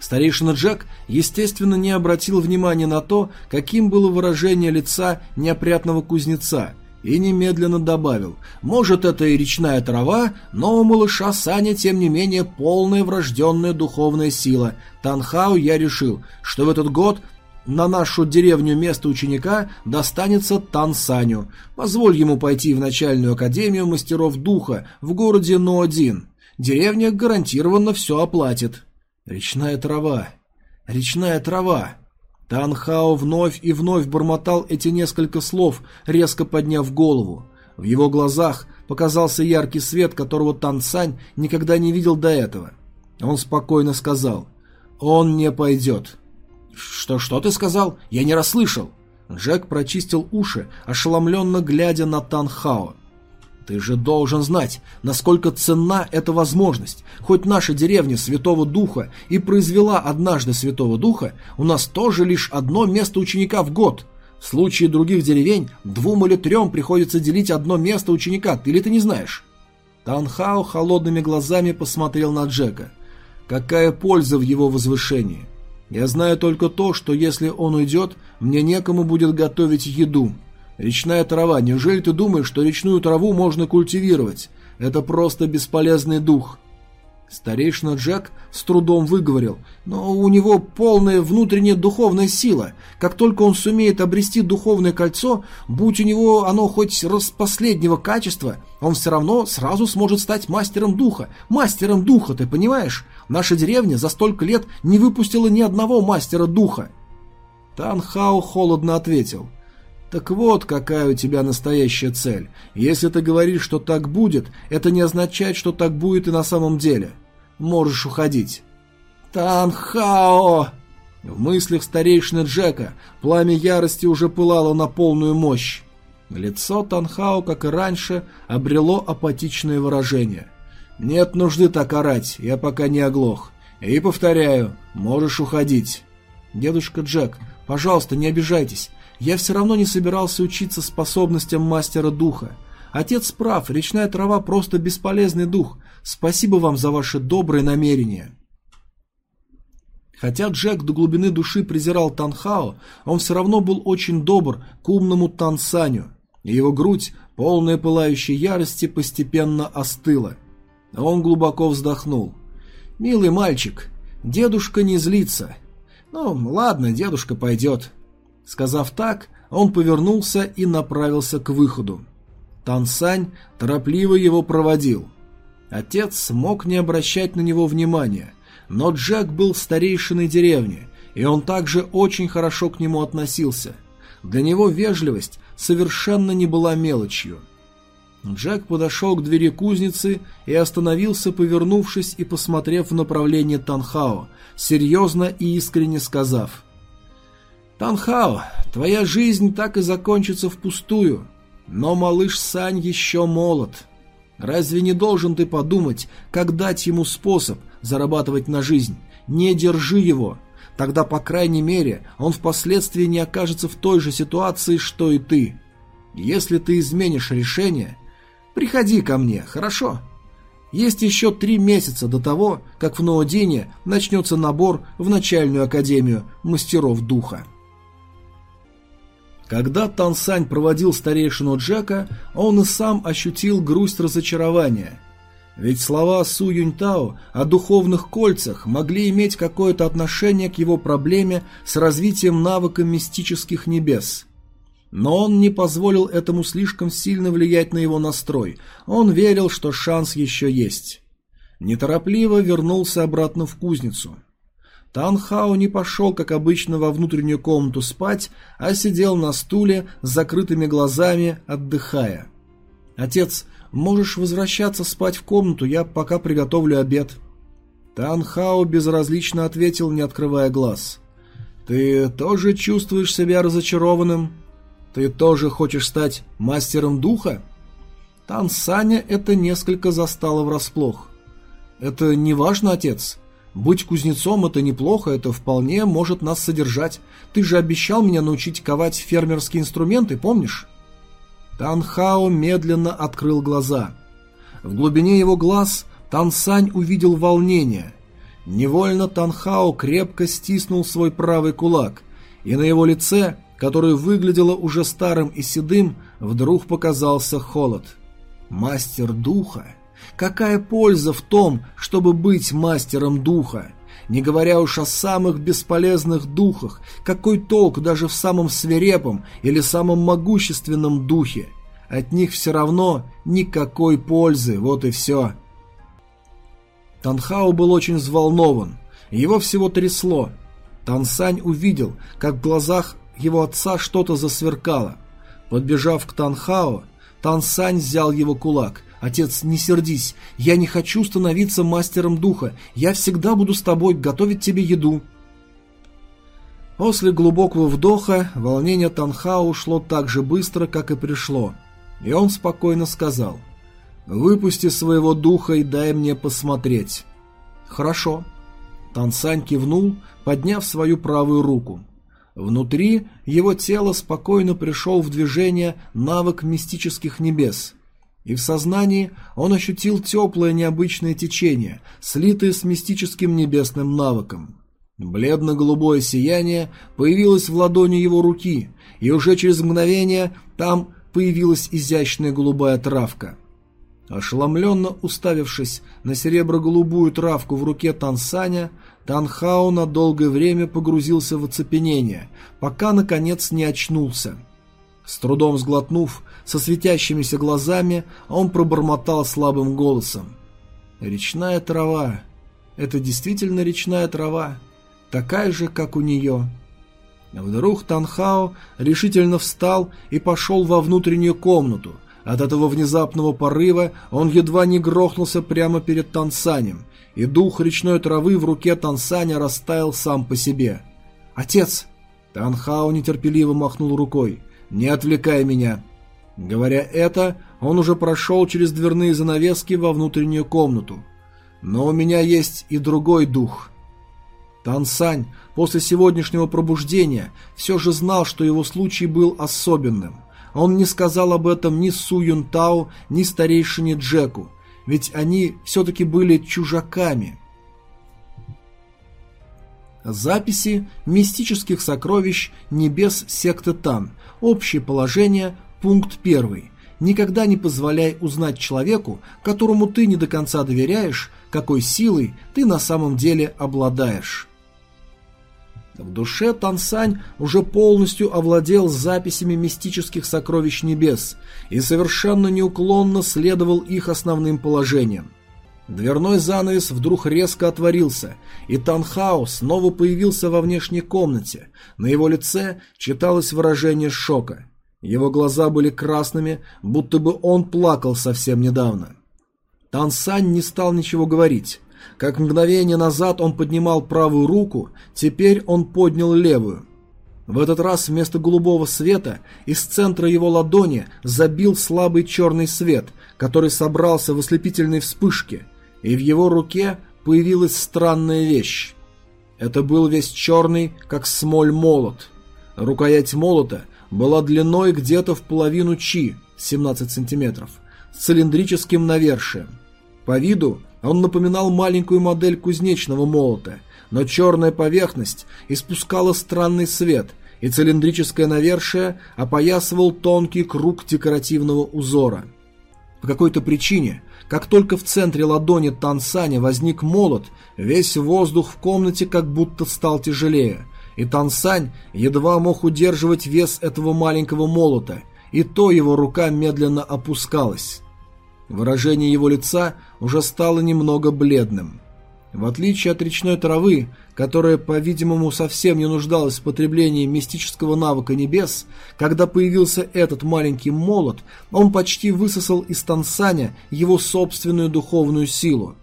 S1: Старейшина Джек, естественно, не обратил внимания на то, каким было выражение лица неопрятного кузнеца, и немедленно добавил, может, это и речная трава, но у малыша Саня, тем не менее, полная врожденная духовная сила. Танхау я решил, что в этот год на нашу деревню место ученика достанется Тан Саню. Позволь ему пойти в начальную академию мастеров духа в городе Ноодин. Деревня гарантированно все оплатит. Речная трава. Речная трава. Танхао вновь и вновь бормотал эти несколько слов, резко подняв голову. В его глазах показался яркий свет, которого Танцань никогда не видел до этого. Он спокойно сказал «Он не пойдет». «Что, что ты сказал? Я не расслышал». Джек прочистил уши, ошеломленно глядя на Танхао. Ты же должен знать, насколько ценна эта возможность. Хоть наша деревня Святого Духа и произвела однажды Святого Духа, у нас тоже лишь одно место ученика в год. В случае других деревень двум или трем приходится делить одно место ученика, ты или ты не знаешь? Танхао холодными глазами посмотрел на Джека. Какая польза в его возвышении? Я знаю только то, что если он уйдет, мне некому будет готовить еду. Речная трава. Неужели ты думаешь, что речную траву можно культивировать? Это просто бесполезный дух. Старейшина Джек с трудом выговорил, но у него полная внутренняя духовная сила. Как только он сумеет обрести духовное кольцо, будь у него оно хоть раз последнего качества, он все равно сразу сможет стать мастером духа. Мастером духа, ты понимаешь? Наша деревня за столько лет не выпустила ни одного мастера духа. Танхао холодно ответил. «Так вот, какая у тебя настоящая цель. Если ты говоришь, что так будет, это не означает, что так будет и на самом деле. Можешь уходить». «Танхао!» В мыслях старейшины Джека пламя ярости уже пылало на полную мощь. Лицо Танхао, как и раньше, обрело апатичное выражение. «Нет нужды так орать, я пока не оглох. И повторяю, можешь уходить». «Дедушка Джек, пожалуйста, не обижайтесь. Я все равно не собирался учиться способностям мастера духа. Отец прав, речная трава просто бесполезный дух. Спасибо вам за ваши добрые намерения. Хотя Джек до глубины души презирал Танхао, он все равно был очень добр к умному Тансаню, и его грудь, полная пылающей ярости, постепенно остыла. Он глубоко вздохнул. «Милый мальчик, дедушка не злится. Ну, ладно, дедушка пойдет. Сказав так, он повернулся и направился к выходу. Тансань торопливо его проводил. Отец мог не обращать на него внимания, но Джек был старейшиной деревни, и он также очень хорошо к нему относился. Для него вежливость совершенно не была мелочью. Джек подошел к двери кузницы и остановился, повернувшись и посмотрев в направлении Танхао, серьезно и искренне сказав – Танхао, твоя жизнь так и закончится впустую, но малыш Сань еще молод. Разве не должен ты подумать, как дать ему способ зарабатывать на жизнь? Не держи его. Тогда, по крайней мере, он впоследствии не окажется в той же ситуации, что и ты. Если ты изменишь решение, приходи ко мне, хорошо? Есть еще три месяца до того, как в Ноодине начнется набор в начальную академию мастеров духа. Когда Тансань проводил старейшину Джека, он и сам ощутил грусть разочарования. Ведь слова Су Юньтао о духовных кольцах могли иметь какое-то отношение к его проблеме с развитием навыка мистических небес. Но он не позволил этому слишком сильно влиять на его настрой, он верил, что шанс еще есть. Неторопливо вернулся обратно в кузницу. Танхао не пошел, как обычно, во внутреннюю комнату спать, а сидел на стуле с закрытыми глазами, отдыхая. «Отец, можешь возвращаться спать в комнату, я пока приготовлю обед». Танхао безразлично ответил, не открывая глаз. «Ты тоже чувствуешь себя разочарованным? Ты тоже хочешь стать мастером духа?» Тан Саня это несколько застало врасплох. «Это не важно, отец. Быть кузнецом – это неплохо, это вполне может нас содержать. Ты же обещал меня научить ковать фермерские инструменты, помнишь?» Танхао медленно открыл глаза. В глубине его глаз Тансань увидел волнение. Невольно Танхао крепко стиснул свой правый кулак, и на его лице, которое выглядело уже старым и седым, вдруг показался холод. «Мастер духа!» Какая польза в том, чтобы быть мастером духа? Не говоря уж о самых бесполезных духах, какой толк даже в самом свирепом или самом могущественном духе? От них все равно никакой пользы, вот и все. Танхао был очень взволнован, его всего трясло. Тансань увидел, как в глазах его отца что-то засверкало. Подбежав к Танхао, Тансань взял его кулак. «Отец, не сердись, я не хочу становиться мастером духа, я всегда буду с тобой готовить тебе еду». После глубокого вдоха волнение Танхао ушло так же быстро, как и пришло, и он спокойно сказал «Выпусти своего духа и дай мне посмотреть». «Хорошо». Тансань кивнул, подняв свою правую руку. Внутри его тело спокойно пришел в движение навык мистических небес – и в сознании он ощутил теплое необычное течение, слитое с мистическим небесным навыком. Бледно-голубое сияние появилось в ладони его руки, и уже через мгновение там появилась изящная голубая травка. Ошеломленно уставившись на серебро-голубую травку в руке Тансаня, Танхао на долгое время погрузился в оцепенение, пока, наконец, не очнулся. С трудом сглотнув, со светящимися глазами, он пробормотал слабым голосом. «Речная трава. Это действительно речная трава. Такая же, как у нее». Вдруг Танхао решительно встал и пошел во внутреннюю комнату – от этого внезапного порыва он едва не грохнулся прямо перед Тансанем, и дух речной травы в руке Тансаня растаял сам по себе. «Отец!» Танхао нетерпеливо махнул рукой. «Не отвлекай меня!» Говоря это, он уже прошел через дверные занавески во внутреннюю комнату. «Но у меня есть и другой дух». Тансань после сегодняшнего пробуждения все же знал, что его случай был особенным – он не сказал об этом ни Су Юн Тао, ни старейшине Джеку, ведь они все-таки были чужаками. Записи мистических сокровищ небес секты Тан. Общее положение, пункт 1. Никогда не позволяй узнать человеку, которому ты не до конца доверяешь, какой силой ты на самом деле обладаешь. В душе Тансань уже полностью овладел записями мистических сокровищ небес и совершенно неуклонно следовал их основным положениям. Дверной занавес вдруг резко отворился, и Танхао снова появился во внешней комнате. На его лице читалось выражение шока. Его глаза были красными, будто бы он плакал совсем недавно. Тансань не стал ничего говорить. Как мгновение назад он поднимал правую руку, теперь он поднял левую. В этот раз вместо голубого света из центра его ладони забил слабый черный свет, который собрался в ослепительной вспышке, и в его руке появилась странная вещь. Это был весь черный, как смоль молот. Рукоять молота была длиной где-то в половину чи, 17 сантиметров, с цилиндрическим навершием. По виду он напоминал маленькую модель кузнечного молота, но черная поверхность испускала странный свет, и цилиндрическое навершие опоясывал тонкий круг декоративного узора. По какой-то причине, как только в центре ладони Тансаня возник молот, весь воздух в комнате как будто стал тяжелее, и Тансань едва мог удерживать вес этого маленького молота, и то его рука медленно опускалась. Выражение его лица уже стало немного бледным. В отличие от речной травы, которая, по-видимому, совсем не нуждалась в потреблении мистического навыка небес, когда появился этот маленький молот, он почти высосал из Тансаня его собственную духовную силу.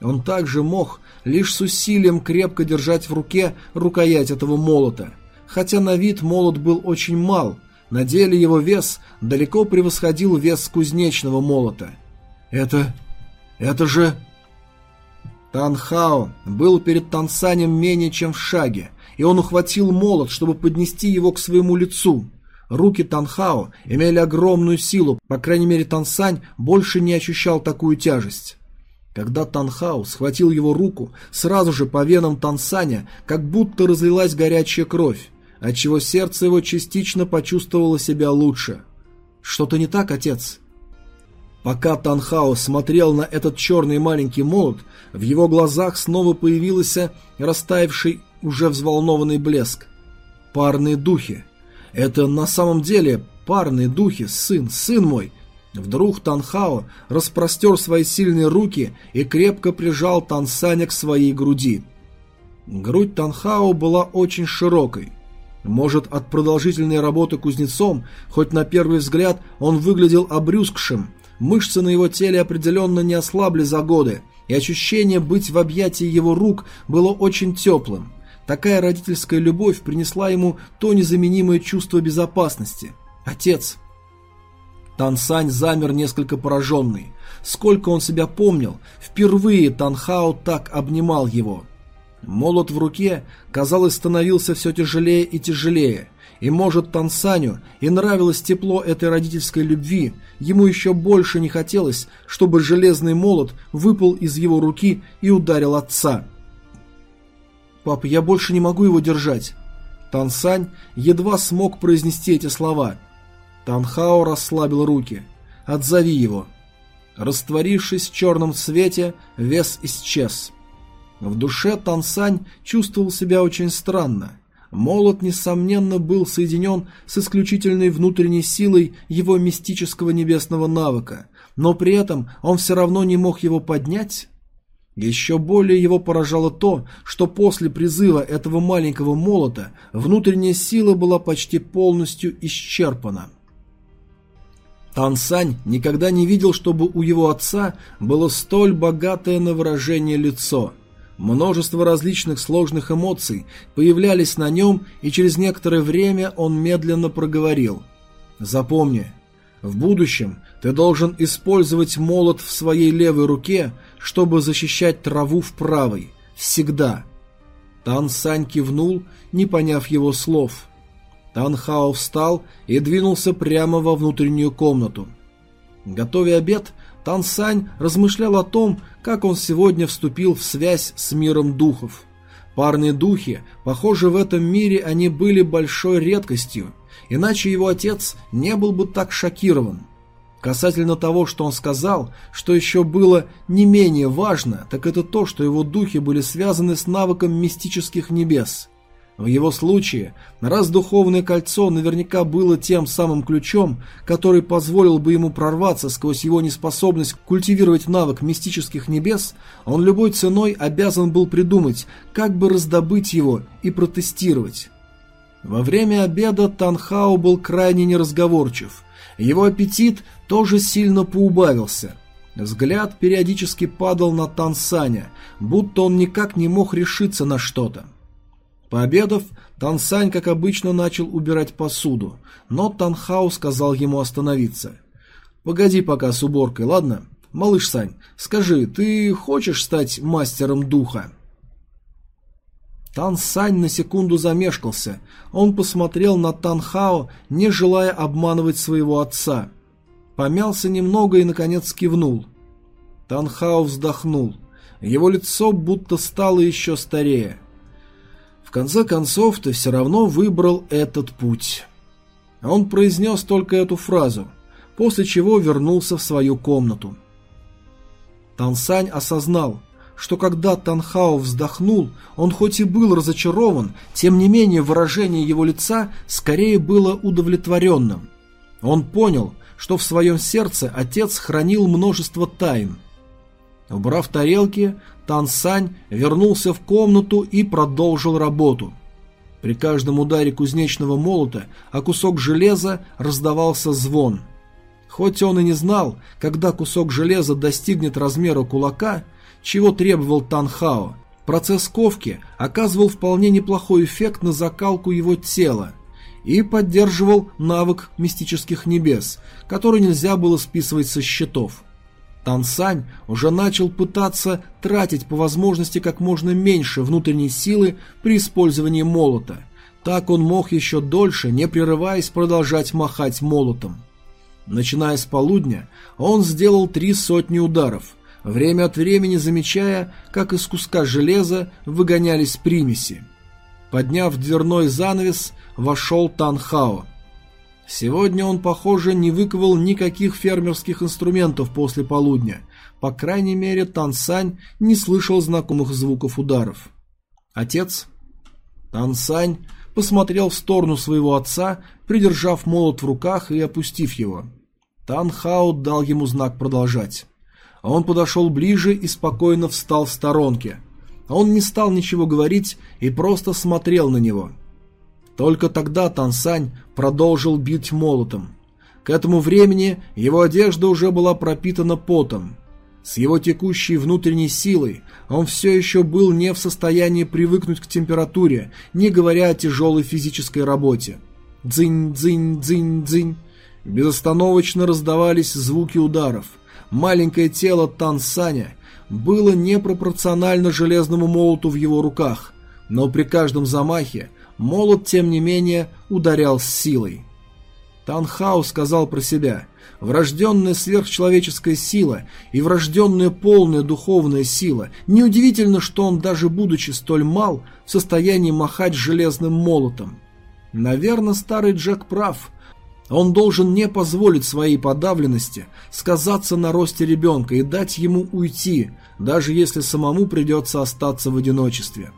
S1: Он также мог лишь с усилием крепко держать в руке рукоять этого молота. Хотя на вид молот был очень мал, на деле его вес далеко превосходил вес кузнечного молота – «Это... это же...» Танхао был перед Тансанем менее чем в шаге, и он ухватил молот, чтобы поднести его к своему лицу. Руки Танхао имели огромную силу, по крайней мере Тансань больше не ощущал такую тяжесть. Когда Танхао схватил его руку, сразу же по венам Тансаня как будто разлилась горячая кровь, отчего сердце его частично почувствовало себя лучше. «Что-то не так, отец?» Пока Танхао смотрел на этот черный маленький молот, в его глазах снова появился растаявший уже взволнованный блеск. Парные духи. Это на самом деле парные духи, сын, сын мой. Вдруг Танхао распростер свои сильные руки и крепко прижал Тансаня к своей груди. Грудь Танхао была очень широкой. Может, от продолжительной работы кузнецом, хоть на первый взгляд он выглядел обрюзгшим, Мышцы на его теле определенно не ослабли за годы, и ощущение быть в объятии его рук было очень теплым. Такая родительская любовь принесла ему то незаменимое чувство безопасности. Отец. Тансань замер несколько пораженный. Сколько он себя помнил, впервые Танхао так обнимал его. Молот в руке, казалось, становился все тяжелее и тяжелее – и может Тансаню и нравилось тепло этой родительской любви, ему еще больше не хотелось, чтобы железный молот выпал из его руки и ударил отца. «Папа, я больше не могу его держать». Тансань едва смог произнести эти слова. Танхао расслабил руки. «Отзови его». Растворившись в черном цвете, вес исчез. В душе Тансань чувствовал себя очень странно. Молот, несомненно, был соединен с исключительной внутренней силой его мистического небесного навыка, но при этом он все равно не мог его поднять. Еще более его поражало то, что после призыва этого маленького молота внутренняя сила была почти полностью исчерпана. Тансань никогда не видел, чтобы у его отца было столь богатое на выражение лицо – Множество различных сложных эмоций появлялись на нем, и через некоторое время он медленно проговорил. «Запомни, в будущем ты должен использовать молот в своей левой руке, чтобы защищать траву в правой. Всегда». Тан Сань кивнул, не поняв его слов. Тан Хао встал и двинулся прямо во внутреннюю комнату. Готовя обед, Тан Сань размышлял о том, как он сегодня вступил в связь с миром духов. Парные духи, похоже, в этом мире они были большой редкостью, иначе его отец не был бы так шокирован. Касательно того, что он сказал, что еще было не менее важно, так это то, что его духи были связаны с навыком мистических небес. В его случае, раз духовное кольцо наверняка было тем самым ключом, который позволил бы ему прорваться сквозь его неспособность культивировать навык мистических небес, он любой ценой обязан был придумать, как бы раздобыть его и протестировать. Во время обеда Танхао был крайне неразговорчив. Его аппетит тоже сильно поубавился. Взгляд периодически падал на Тансаня, будто он никак не мог решиться на что-то. Пообедав, Тансань, как обычно, начал убирать посуду, но Танхау сказал ему остановиться. «Погоди пока с уборкой, ладно? Малыш Сань, скажи, ты хочешь стать мастером духа?» Тан Сань на секунду замешкался. Он посмотрел на Танхао, не желая обманывать своего отца. Помялся немного и, наконец, кивнул. Танхао вздохнул. Его лицо будто стало еще старее. В конце концов, ты все равно выбрал этот путь. Он произнес только эту фразу, после чего вернулся в свою комнату. Тансань осознал, что когда Танхао вздохнул, он хоть и был разочарован, тем не менее выражение его лица скорее было удовлетворенным. Он понял, что в своем сердце отец хранил множество тайн – Убрав тарелки, Тан Сань вернулся в комнату и продолжил работу. При каждом ударе кузнечного молота о кусок железа раздавался звон. Хоть он и не знал, когда кусок железа достигнет размера кулака, чего требовал Тан Хао, процесс ковки оказывал вполне неплохой эффект на закалку его тела и поддерживал навык мистических небес, который нельзя было списывать со счетов. Тансань уже начал пытаться тратить по возможности как можно меньше внутренней силы при использовании молота. Так он мог еще дольше, не прерываясь, продолжать махать молотом. Начиная с полудня, он сделал три сотни ударов, время от времени замечая, как из куска железа выгонялись примеси. Подняв дверной занавес, вошел Танхао. Сегодня он, похоже, не выковал никаких фермерских инструментов после полудня. По крайней мере, Тансань не слышал знакомых звуков ударов. Отец? Тансань посмотрел в сторону своего отца, придержав молот в руках и опустив его. Тан Хао дал ему знак продолжать. Он подошел ближе и спокойно встал в сторонке. Он не стал ничего говорить и просто смотрел на него. Только тогда Тансань продолжил бить молотом. К этому времени его одежда уже была пропитана потом. С его текущей внутренней силой он все еще был не в состоянии привыкнуть к температуре, не говоря о тяжелой физической работе. Дзынь-дзынь-дзынь-дзынь. Безостановочно раздавались звуки ударов. Маленькое тело Тансаня было непропорционально железному молоту в его руках, но при каждом замахе Молот, тем не менее, ударял с силой. Танхау сказал про себя, врожденная сверхчеловеческая сила и врожденная полная духовная сила, неудивительно, что он, даже будучи столь мал, в состоянии махать железным молотом. Наверное, старый Джек прав. Он должен не позволить своей подавленности сказаться на росте ребенка и дать ему уйти, даже если самому придется остаться в одиночестве.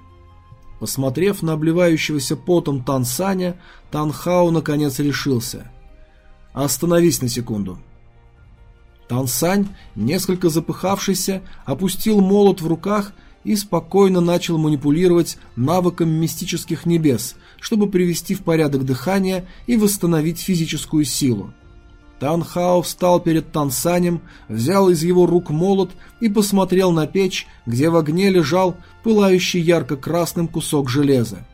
S1: Посмотрев на обливающегося потом Тансаня, Танхао наконец решился. «Остановись на секунду». Тансань, несколько запыхавшийся, опустил молот в руках и спокойно начал манипулировать навыком мистических небес, чтобы привести в порядок дыхание и восстановить физическую силу. Танхао встал перед Тансанем, взял из его рук молот и посмотрел на печь, где в огне лежал пылающий ярко-красным кусок железа.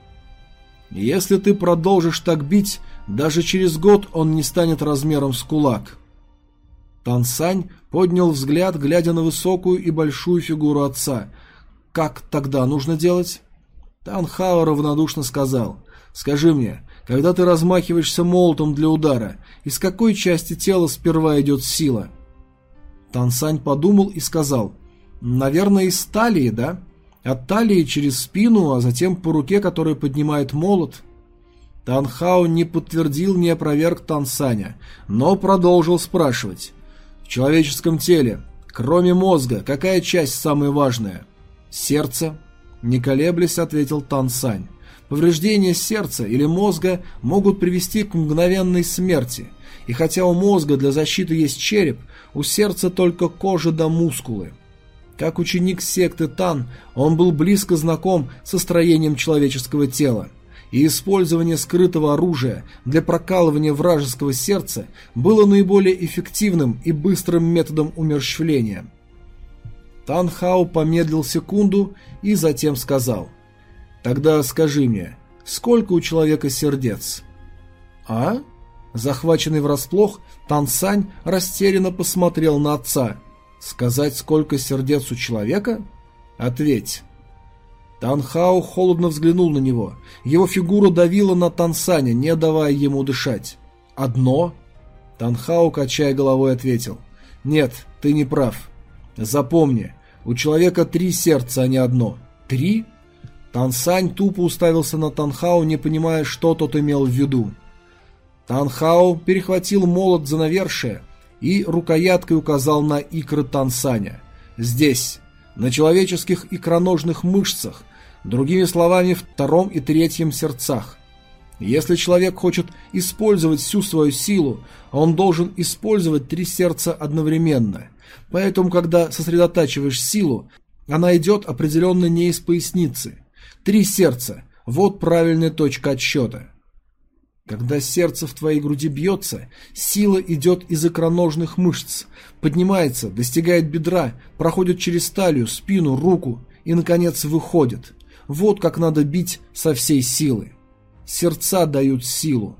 S1: «Если ты продолжишь так бить, даже через год он не станет размером с кулак». Тансань поднял взгляд, глядя на высокую и большую фигуру отца. «Как тогда нужно делать?» Танхао равнодушно сказал. «Скажи мне, когда ты размахиваешься молотом для удара, из какой части тела сперва идет сила? Тансань подумал и сказал, наверное, из талии, да? От талии через спину, а затем по руке, которая поднимает молот. Танхао не подтвердил, не опроверг Тансаня, но продолжил спрашивать. В человеческом теле, кроме мозга, какая часть самая важная? Сердце? Не колеблясь, ответил Тансань. Повреждения сердца или мозга могут привести к мгновенной смерти, и хотя у мозга для защиты есть череп, у сердца только кожа да мускулы. Как ученик секты Тан, он был близко знаком со строением человеческого тела, и использование скрытого оружия для прокалывания вражеского сердца было наиболее эффективным и быстрым методом умерщвления. Тан Хао помедлил секунду и затем сказал – Тогда скажи мне, сколько у человека сердец? А? Захваченный врасплох, Тансань растерянно посмотрел на отца. Сказать, сколько сердец у человека? Ответь. Танхао холодно взглянул на него. Его фигура давила на Тансаня, не давая ему дышать. «Одно?» Танхао, качая головой, ответил. «Нет, ты не прав. Запомни, у человека три сердца, а не одно». «Три?» Тансань тупо уставился на Танхао, не понимая, что тот имел в виду. Танхао перехватил молот за навершие и рукояткой указал на икры Тансаня. Здесь, на человеческих икроножных мышцах, другими словами, втором и третьем сердцах. Если человек хочет использовать всю свою силу, он должен использовать три сердца одновременно. Поэтому, когда сосредотачиваешь силу, она идет определенно не из поясницы – Три сердца. Вот правильная точка отсчета. Когда сердце в твоей груди бьется, сила идет из икроножных мышц, поднимается, достигает бедра, проходит через талию, спину, руку и, наконец, выходит. Вот как надо бить со всей силы. Сердца дают силу.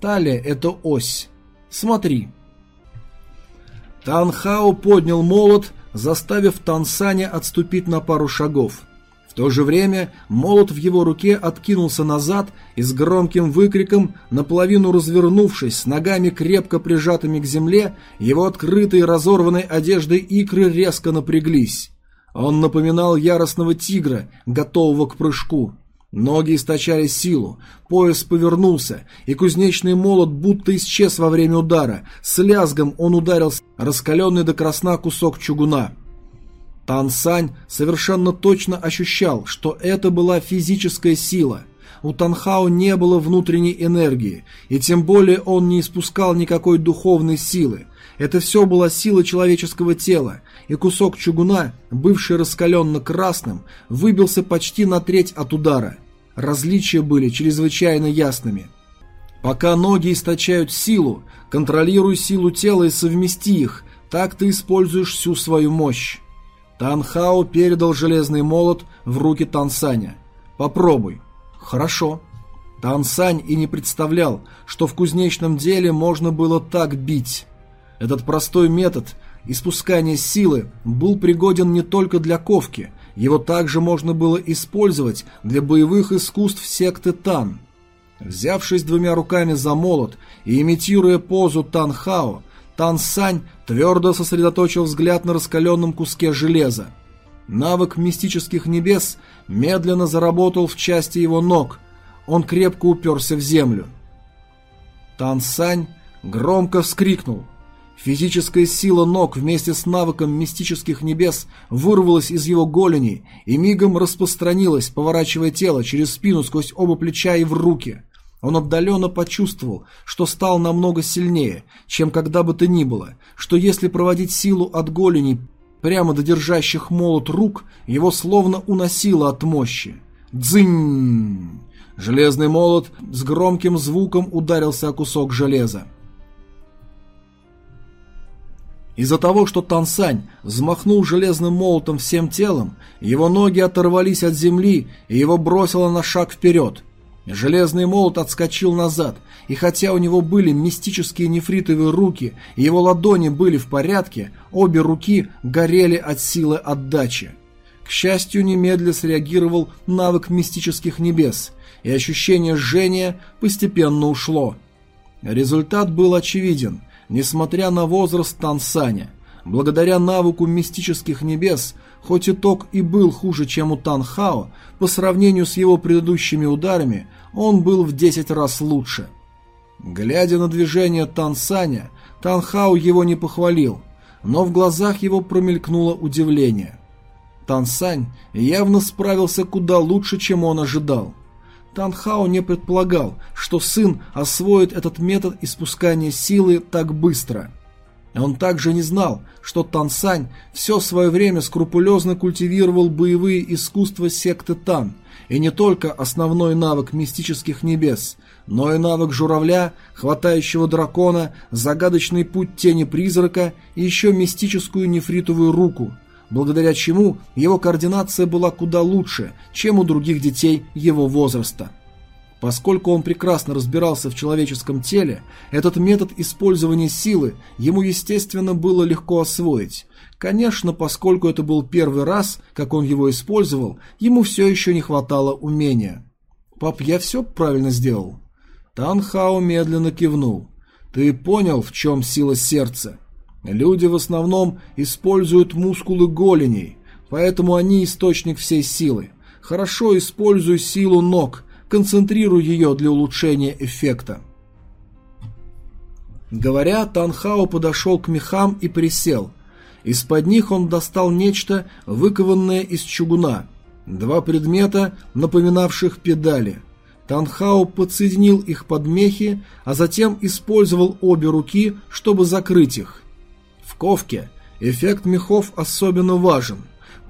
S1: Талия – это ось. Смотри. Танхао поднял молот, заставив Тансаня отступить на пару шагов то же время молот в его руке откинулся назад и с громким выкриком, наполовину развернувшись, с ногами крепко прижатыми к земле, его открытые разорванной одеждой икры резко напряглись. Он напоминал яростного тигра, готового к прыжку. Ноги источали силу, пояс повернулся, и кузнечный молот будто исчез во время удара. С лязгом он ударил раскаленный до красна кусок чугуна. Тан Сань совершенно точно ощущал, что это была физическая сила. У Танхао не было внутренней энергии, и тем более он не испускал никакой духовной силы. Это все была сила человеческого тела, и кусок чугуна, бывший раскаленно красным, выбился почти на треть от удара. Различия были чрезвычайно ясными. Пока ноги источают силу, контролируй силу тела и совмести их, так ты используешь всю свою мощь. Танхао передал железный молот в руки Тансаня. «Попробуй». «Хорошо». Тансань и не представлял, что в кузнечном деле можно было так бить. Этот простой метод испускания силы был пригоден не только для ковки, его также можно было использовать для боевых искусств секты Тан. Взявшись двумя руками за молот и имитируя позу Танхао, Тан Сань твердо сосредоточил взгляд на раскаленном куске железа. Навык мистических небес медленно заработал в части его ног. Он крепко уперся в землю. Тан Сань Громко вскрикнул. Физическая сила ног вместе с навыком мистических небес вырвалась из его голени и мигом распространилась, поворачивая тело через спину сквозь оба плеча и в руки. Он отдаленно почувствовал, что стал намного сильнее, чем когда бы то ни было, что если проводить силу от голени прямо до держащих молот рук, его словно уносило от мощи. Дзынь! Железный молот с громким звуком ударился о кусок железа. Из-за того, что Тансань взмахнул железным молотом всем телом, его ноги оторвались от земли и его бросило на шаг вперед. Железный молот отскочил назад, и хотя у него были мистические нефритовые руки, и его ладони были в порядке, обе руки горели от силы отдачи. К счастью, немедля среагировал навык мистических небес, и ощущение жжения постепенно ушло. Результат был очевиден. Несмотря на возраст Тансаня, благодаря навыку мистических небес, хоть итог и был хуже, чем у Танхао, по сравнению с его предыдущими ударами, он был в 10 раз лучше. Глядя на движение Тансаня, Танхао его не похвалил, но в глазах его промелькнуло удивление. Тансань явно справился куда лучше, чем он ожидал. Танхао не предполагал, что сын освоит этот метод испускания силы так быстро. Он также не знал, что Тансань все свое время скрупулезно культивировал боевые искусства секты Тан, и не только основной навык мистических небес, но и навык журавля, хватающего дракона, загадочный путь тени призрака и еще мистическую нефритовую руку – благодаря чему его координация была куда лучше, чем у других детей его возраста. Поскольку он прекрасно разбирался в человеческом теле, этот метод использования силы ему, естественно, было легко освоить. Конечно, поскольку это был первый раз, как он его использовал, ему все еще не хватало умения. «Пап, я все правильно сделал?» Танхао медленно кивнул. «Ты понял, в чем сила сердца?» Люди в основном используют мускулы голеней, поэтому они источник всей силы. Хорошо используй силу ног, концентрируй ее для улучшения эффекта. Говоря, Танхао подошел к мехам и присел. Из-под них он достал нечто, выкованное из чугуна. Два предмета, напоминавших педали. Танхао подсоединил их под мехи, а затем использовал обе руки, чтобы закрыть их ковке эффект мехов особенно важен.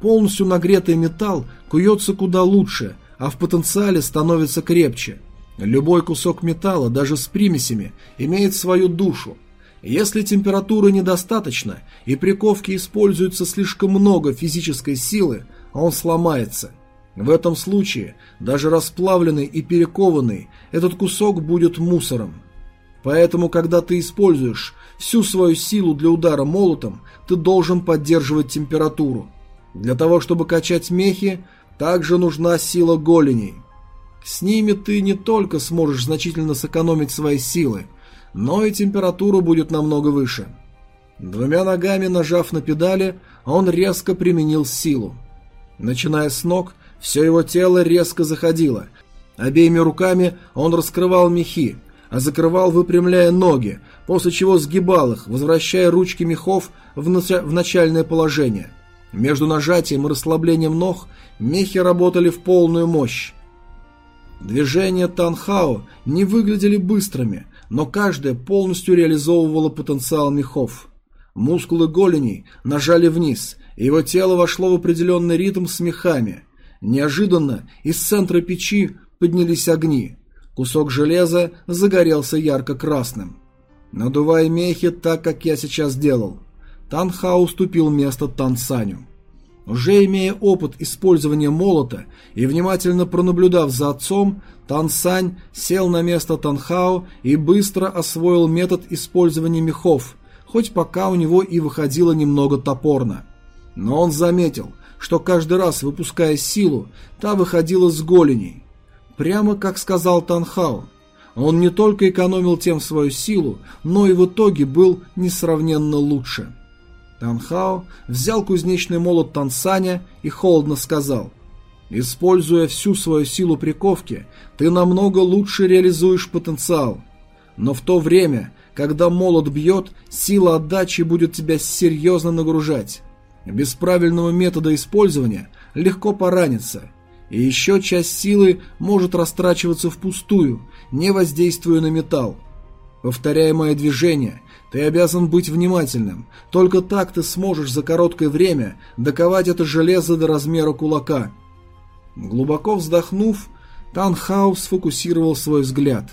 S1: Полностью нагретый металл куется куда лучше, а в потенциале становится крепче. Любой кусок металла, даже с примесями, имеет свою душу. Если температуры недостаточно и при ковке используется слишком много физической силы, он сломается. В этом случае, даже расплавленный и перекованный, этот кусок будет мусором. Поэтому, когда ты используешь всю свою силу для удара молотом, ты должен поддерживать температуру. Для того, чтобы качать мехи, также нужна сила голеней. С ними ты не только сможешь значительно сэкономить свои силы, но и температура будет намного выше. Двумя ногами нажав на педали, он резко применил силу. Начиная с ног, все его тело резко заходило. Обеими руками он раскрывал мехи, а закрывал, выпрямляя ноги, после чего сгибал их, возвращая ручки мехов в, нач в начальное положение. Между нажатием и расслаблением ног мехи работали в полную мощь. Движения Танхао не выглядели быстрыми, но каждое полностью реализовывало потенциал мехов. Мускулы голеней нажали вниз, и его тело вошло в определенный ритм с мехами. Неожиданно из центра печи поднялись огни. Кусок железа загорелся ярко-красным. Надувая мехи так, как я сейчас делал. Танхау уступил место Тансаню. Уже имея опыт использования молота и внимательно пронаблюдав за отцом, Тансань сел на место Танхао и быстро освоил метод использования мехов, хоть пока у него и выходило немного топорно. Но он заметил, что каждый раз выпуская силу, та выходила с голеней. Прямо как сказал Танхао. Он не только экономил тем свою силу, но и в итоге был несравненно лучше. Танхао взял кузнечный молот Тансаня и холодно сказал «Используя всю свою силу приковки, ты намного лучше реализуешь потенциал. Но в то время, когда молот бьет, сила отдачи будет тебя серьезно нагружать. Без правильного метода использования легко пораниться. И еще часть силы может растрачиваться впустую, не воздействуя на металл. Повторяемое движение, ты обязан быть внимательным. Только так ты сможешь за короткое время доковать это железо до размера кулака. Глубоко вздохнув, Танхау сфокусировал свой взгляд.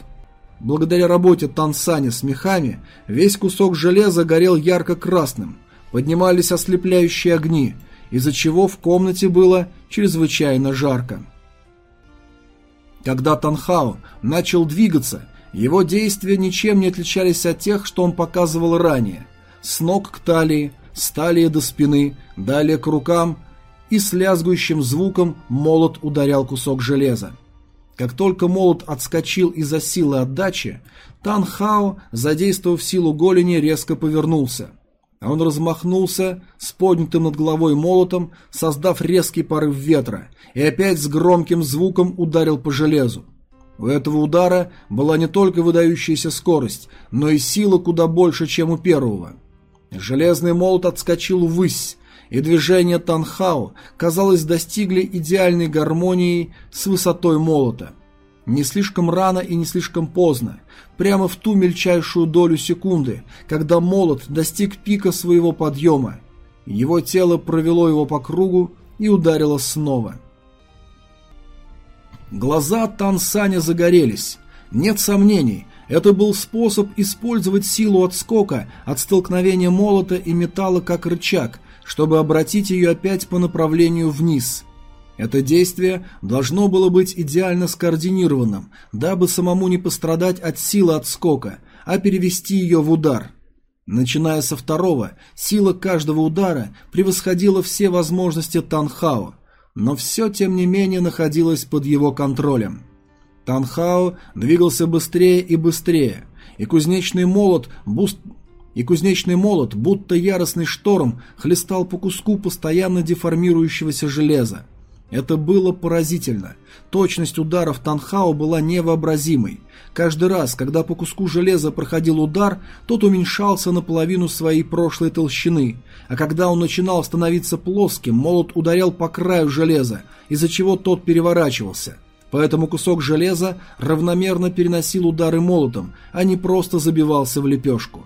S1: Благодаря работе Тансани с мехами, весь кусок железа горел ярко-красным, поднимались ослепляющие огни, из-за чего в комнате было чрезвычайно жарко. Когда Танхао начал двигаться, его действия ничем не отличались от тех, что он показывал ранее. С ног к талии, с талии до спины, далее к рукам, и с лязгующим звуком молот ударял кусок железа. Как только молот отскочил из-за силы отдачи, Тан Хао, задействовав силу голени, резко повернулся. Он размахнулся с поднятым над головой молотом, создав резкий порыв ветра, и опять с громким звуком ударил по железу. У этого удара была не только выдающаяся скорость, но и сила куда больше, чем у первого. Железный молот отскочил ввысь, и движения Танхао, казалось, достигли идеальной гармонии с высотой молота. Не слишком рано и не слишком поздно, прямо в ту мельчайшую долю секунды, когда молот достиг пика своего подъема. Его тело провело его по кругу и ударило снова. Глаза Тансаня загорелись. Нет сомнений, это был способ использовать силу отскока от столкновения молота и металла как рычаг, чтобы обратить ее опять по направлению вниз. Это действие должно было быть идеально скоординированным, дабы самому не пострадать от силы отскока, а перевести ее в удар. Начиная со второго, сила каждого удара превосходила все возможности Танхао, но все тем не менее находилось под его контролем. Танхао двигался быстрее и быстрее, и кузнечный молот буст и кузнечный молот, будто яростный шторм, хлестал по куску постоянно деформирующегося железа. Это было поразительно. Точность ударов Танхао была невообразимой. Каждый раз, когда по куску железа проходил удар, тот уменьшался наполовину своей прошлой толщины, а когда он начинал становиться плоским, молот ударял по краю железа, из-за чего тот переворачивался. Поэтому кусок железа равномерно переносил удары молотом, а не просто забивался в лепешку.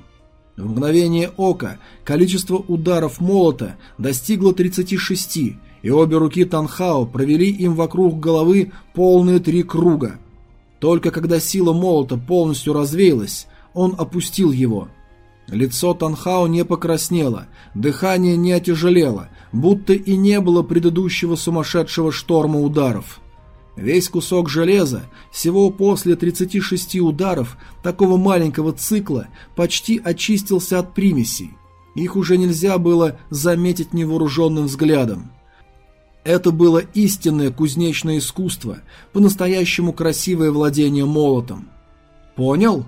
S1: В мгновение ока количество ударов молота достигло 36, и обе руки Танхао провели им вокруг головы полные три круга. Только когда сила молота полностью развеялась, он опустил его. Лицо Танхао не покраснело, дыхание не отяжелело, будто и не было предыдущего сумасшедшего шторма ударов. Весь кусок железа, всего после 36 ударов такого маленького цикла, почти очистился от примесей. Их уже нельзя было заметить невооруженным взглядом. Это было истинное кузнечное искусство, по-настоящему красивое владение молотом. «Понял?»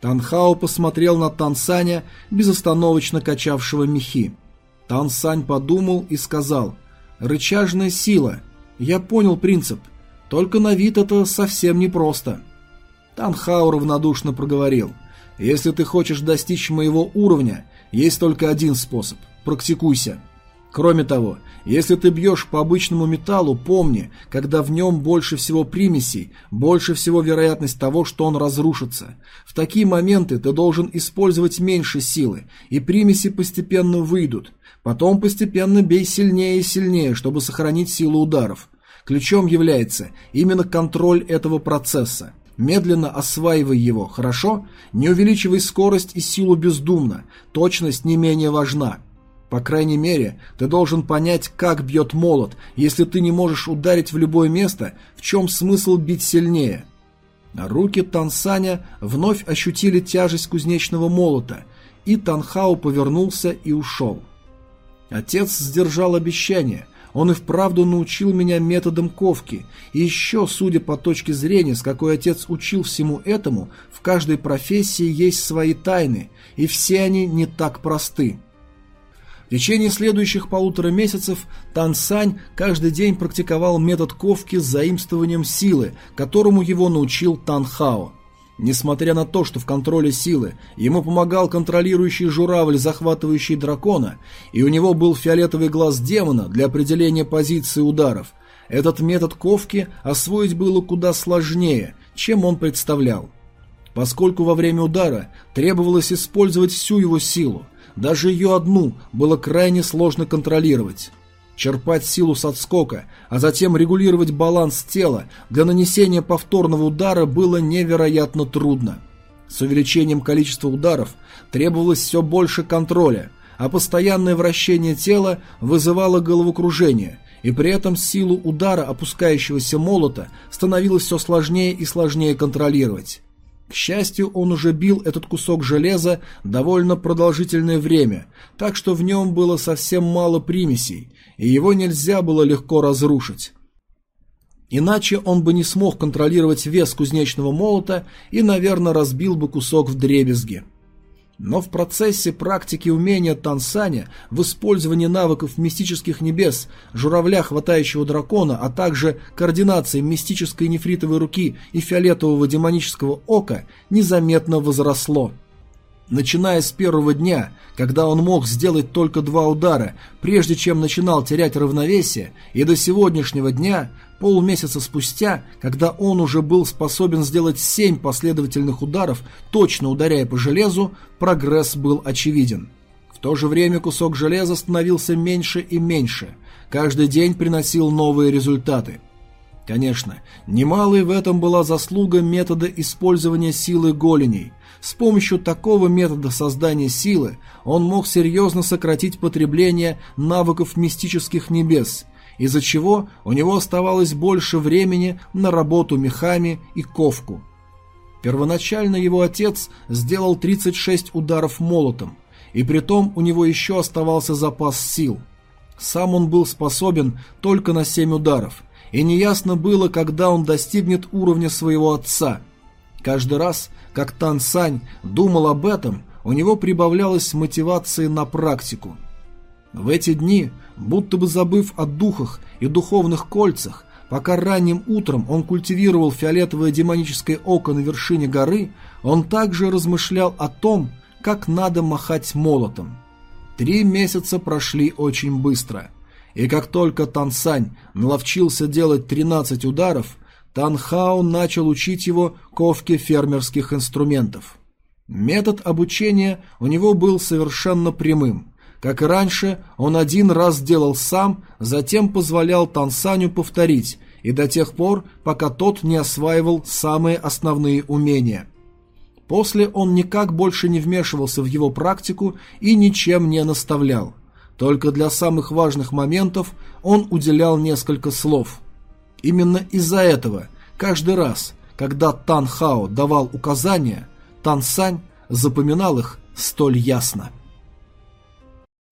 S1: Танхао посмотрел на Тансаня, безостановочно качавшего мехи. Тансань подумал и сказал «Рычажная сила. Я понял принцип. Только на вид это совсем непросто. Танхау равнодушно проговорил. «Если ты хочешь достичь моего уровня, есть только один способ. Практикуйся. Кроме того, если ты бьешь по обычному металлу, помни, когда в нем больше всего примесей, больше всего вероятность того, что он разрушится. В такие моменты ты должен использовать меньше силы, и примеси постепенно выйдут. Потом постепенно бей сильнее и сильнее, чтобы сохранить силу ударов. Ключом является именно контроль этого процесса. Медленно осваивай его, хорошо? Не увеличивай скорость и силу бездумно, точность не менее важна. По крайней мере, ты должен понять, как бьет молот, если ты не можешь ударить в любое место, в чем смысл бить сильнее. руки Тансаня вновь ощутили тяжесть кузнечного молота, и Танхау повернулся и ушел. Отец сдержал обещание, он и вправду научил меня методам ковки, и еще, судя по точке зрения, с какой отец учил всему этому, в каждой профессии есть свои тайны, и все они не так просты. Течение следующих полутора месяцев Тан Сань каждый день практиковал метод ковки с заимствованием силы, которому его научил Тан Хао. Несмотря на то, что в контроле силы ему помогал контролирующий журавль, захватывающий дракона, и у него был фиолетовый глаз демона для определения позиции ударов, этот метод ковки освоить было куда сложнее, чем он представлял. Поскольку во время удара требовалось использовать всю его силу, даже ее одну было крайне сложно контролировать. Черпать силу с отскока, а затем регулировать баланс тела для нанесения повторного удара было невероятно трудно. С увеличением количества ударов требовалось все больше контроля, а постоянное вращение тела вызывало головокружение, и при этом силу удара опускающегося молота становилось все сложнее и сложнее контролировать. К счастью, он уже бил этот кусок железа довольно продолжительное время, так что в нем было совсем мало примесей, и его нельзя было легко разрушить. Иначе он бы не смог контролировать вес кузнечного молота и, наверное, разбил бы кусок в дребезги. Но в процессе практики умения Тансаня в использовании навыков мистических небес, журавля, хватающего дракона, а также координации мистической нефритовой руки и фиолетового демонического ока незаметно возросло. Начиная с первого дня, когда он мог сделать только два удара, прежде чем начинал терять равновесие, и до сегодняшнего дня, полмесяца спустя, когда он уже был способен сделать семь последовательных ударов, точно ударяя по железу, прогресс был очевиден. В то же время кусок железа становился меньше и меньше, каждый день приносил новые результаты. Конечно, немалой в этом была заслуга метода использования силы голеней – с помощью такого метода создания силы он мог серьезно сократить потребление навыков мистических небес, из-за чего у него оставалось больше времени на работу мехами и ковку. Первоначально его отец сделал 36 ударов молотом, и притом у него еще оставался запас сил. Сам он был способен только на 7 ударов, и неясно было, когда он достигнет уровня своего отца. Каждый раз, как Тан Сань думал об этом, у него прибавлялось мотивации на практику. В эти дни, будто бы забыв о духах и духовных кольцах, пока ранним утром он культивировал фиолетовое демоническое око на вершине горы, он также размышлял о том, как надо махать молотом. Три месяца прошли очень быстро, и как только Тансань наловчился делать 13 ударов, Танхао начал учить его ковке фермерских инструментов. Метод обучения у него был совершенно прямым. Как и раньше, он один раз делал сам, затем позволял Тансаню повторить, и до тех пор, пока тот не осваивал самые основные умения. После он никак больше не вмешивался в его практику и ничем не наставлял. Только для самых важных моментов он уделял несколько слов – Именно из-за этого каждый раз, когда Тан Хао давал указания, Тан Сань запоминал их столь ясно.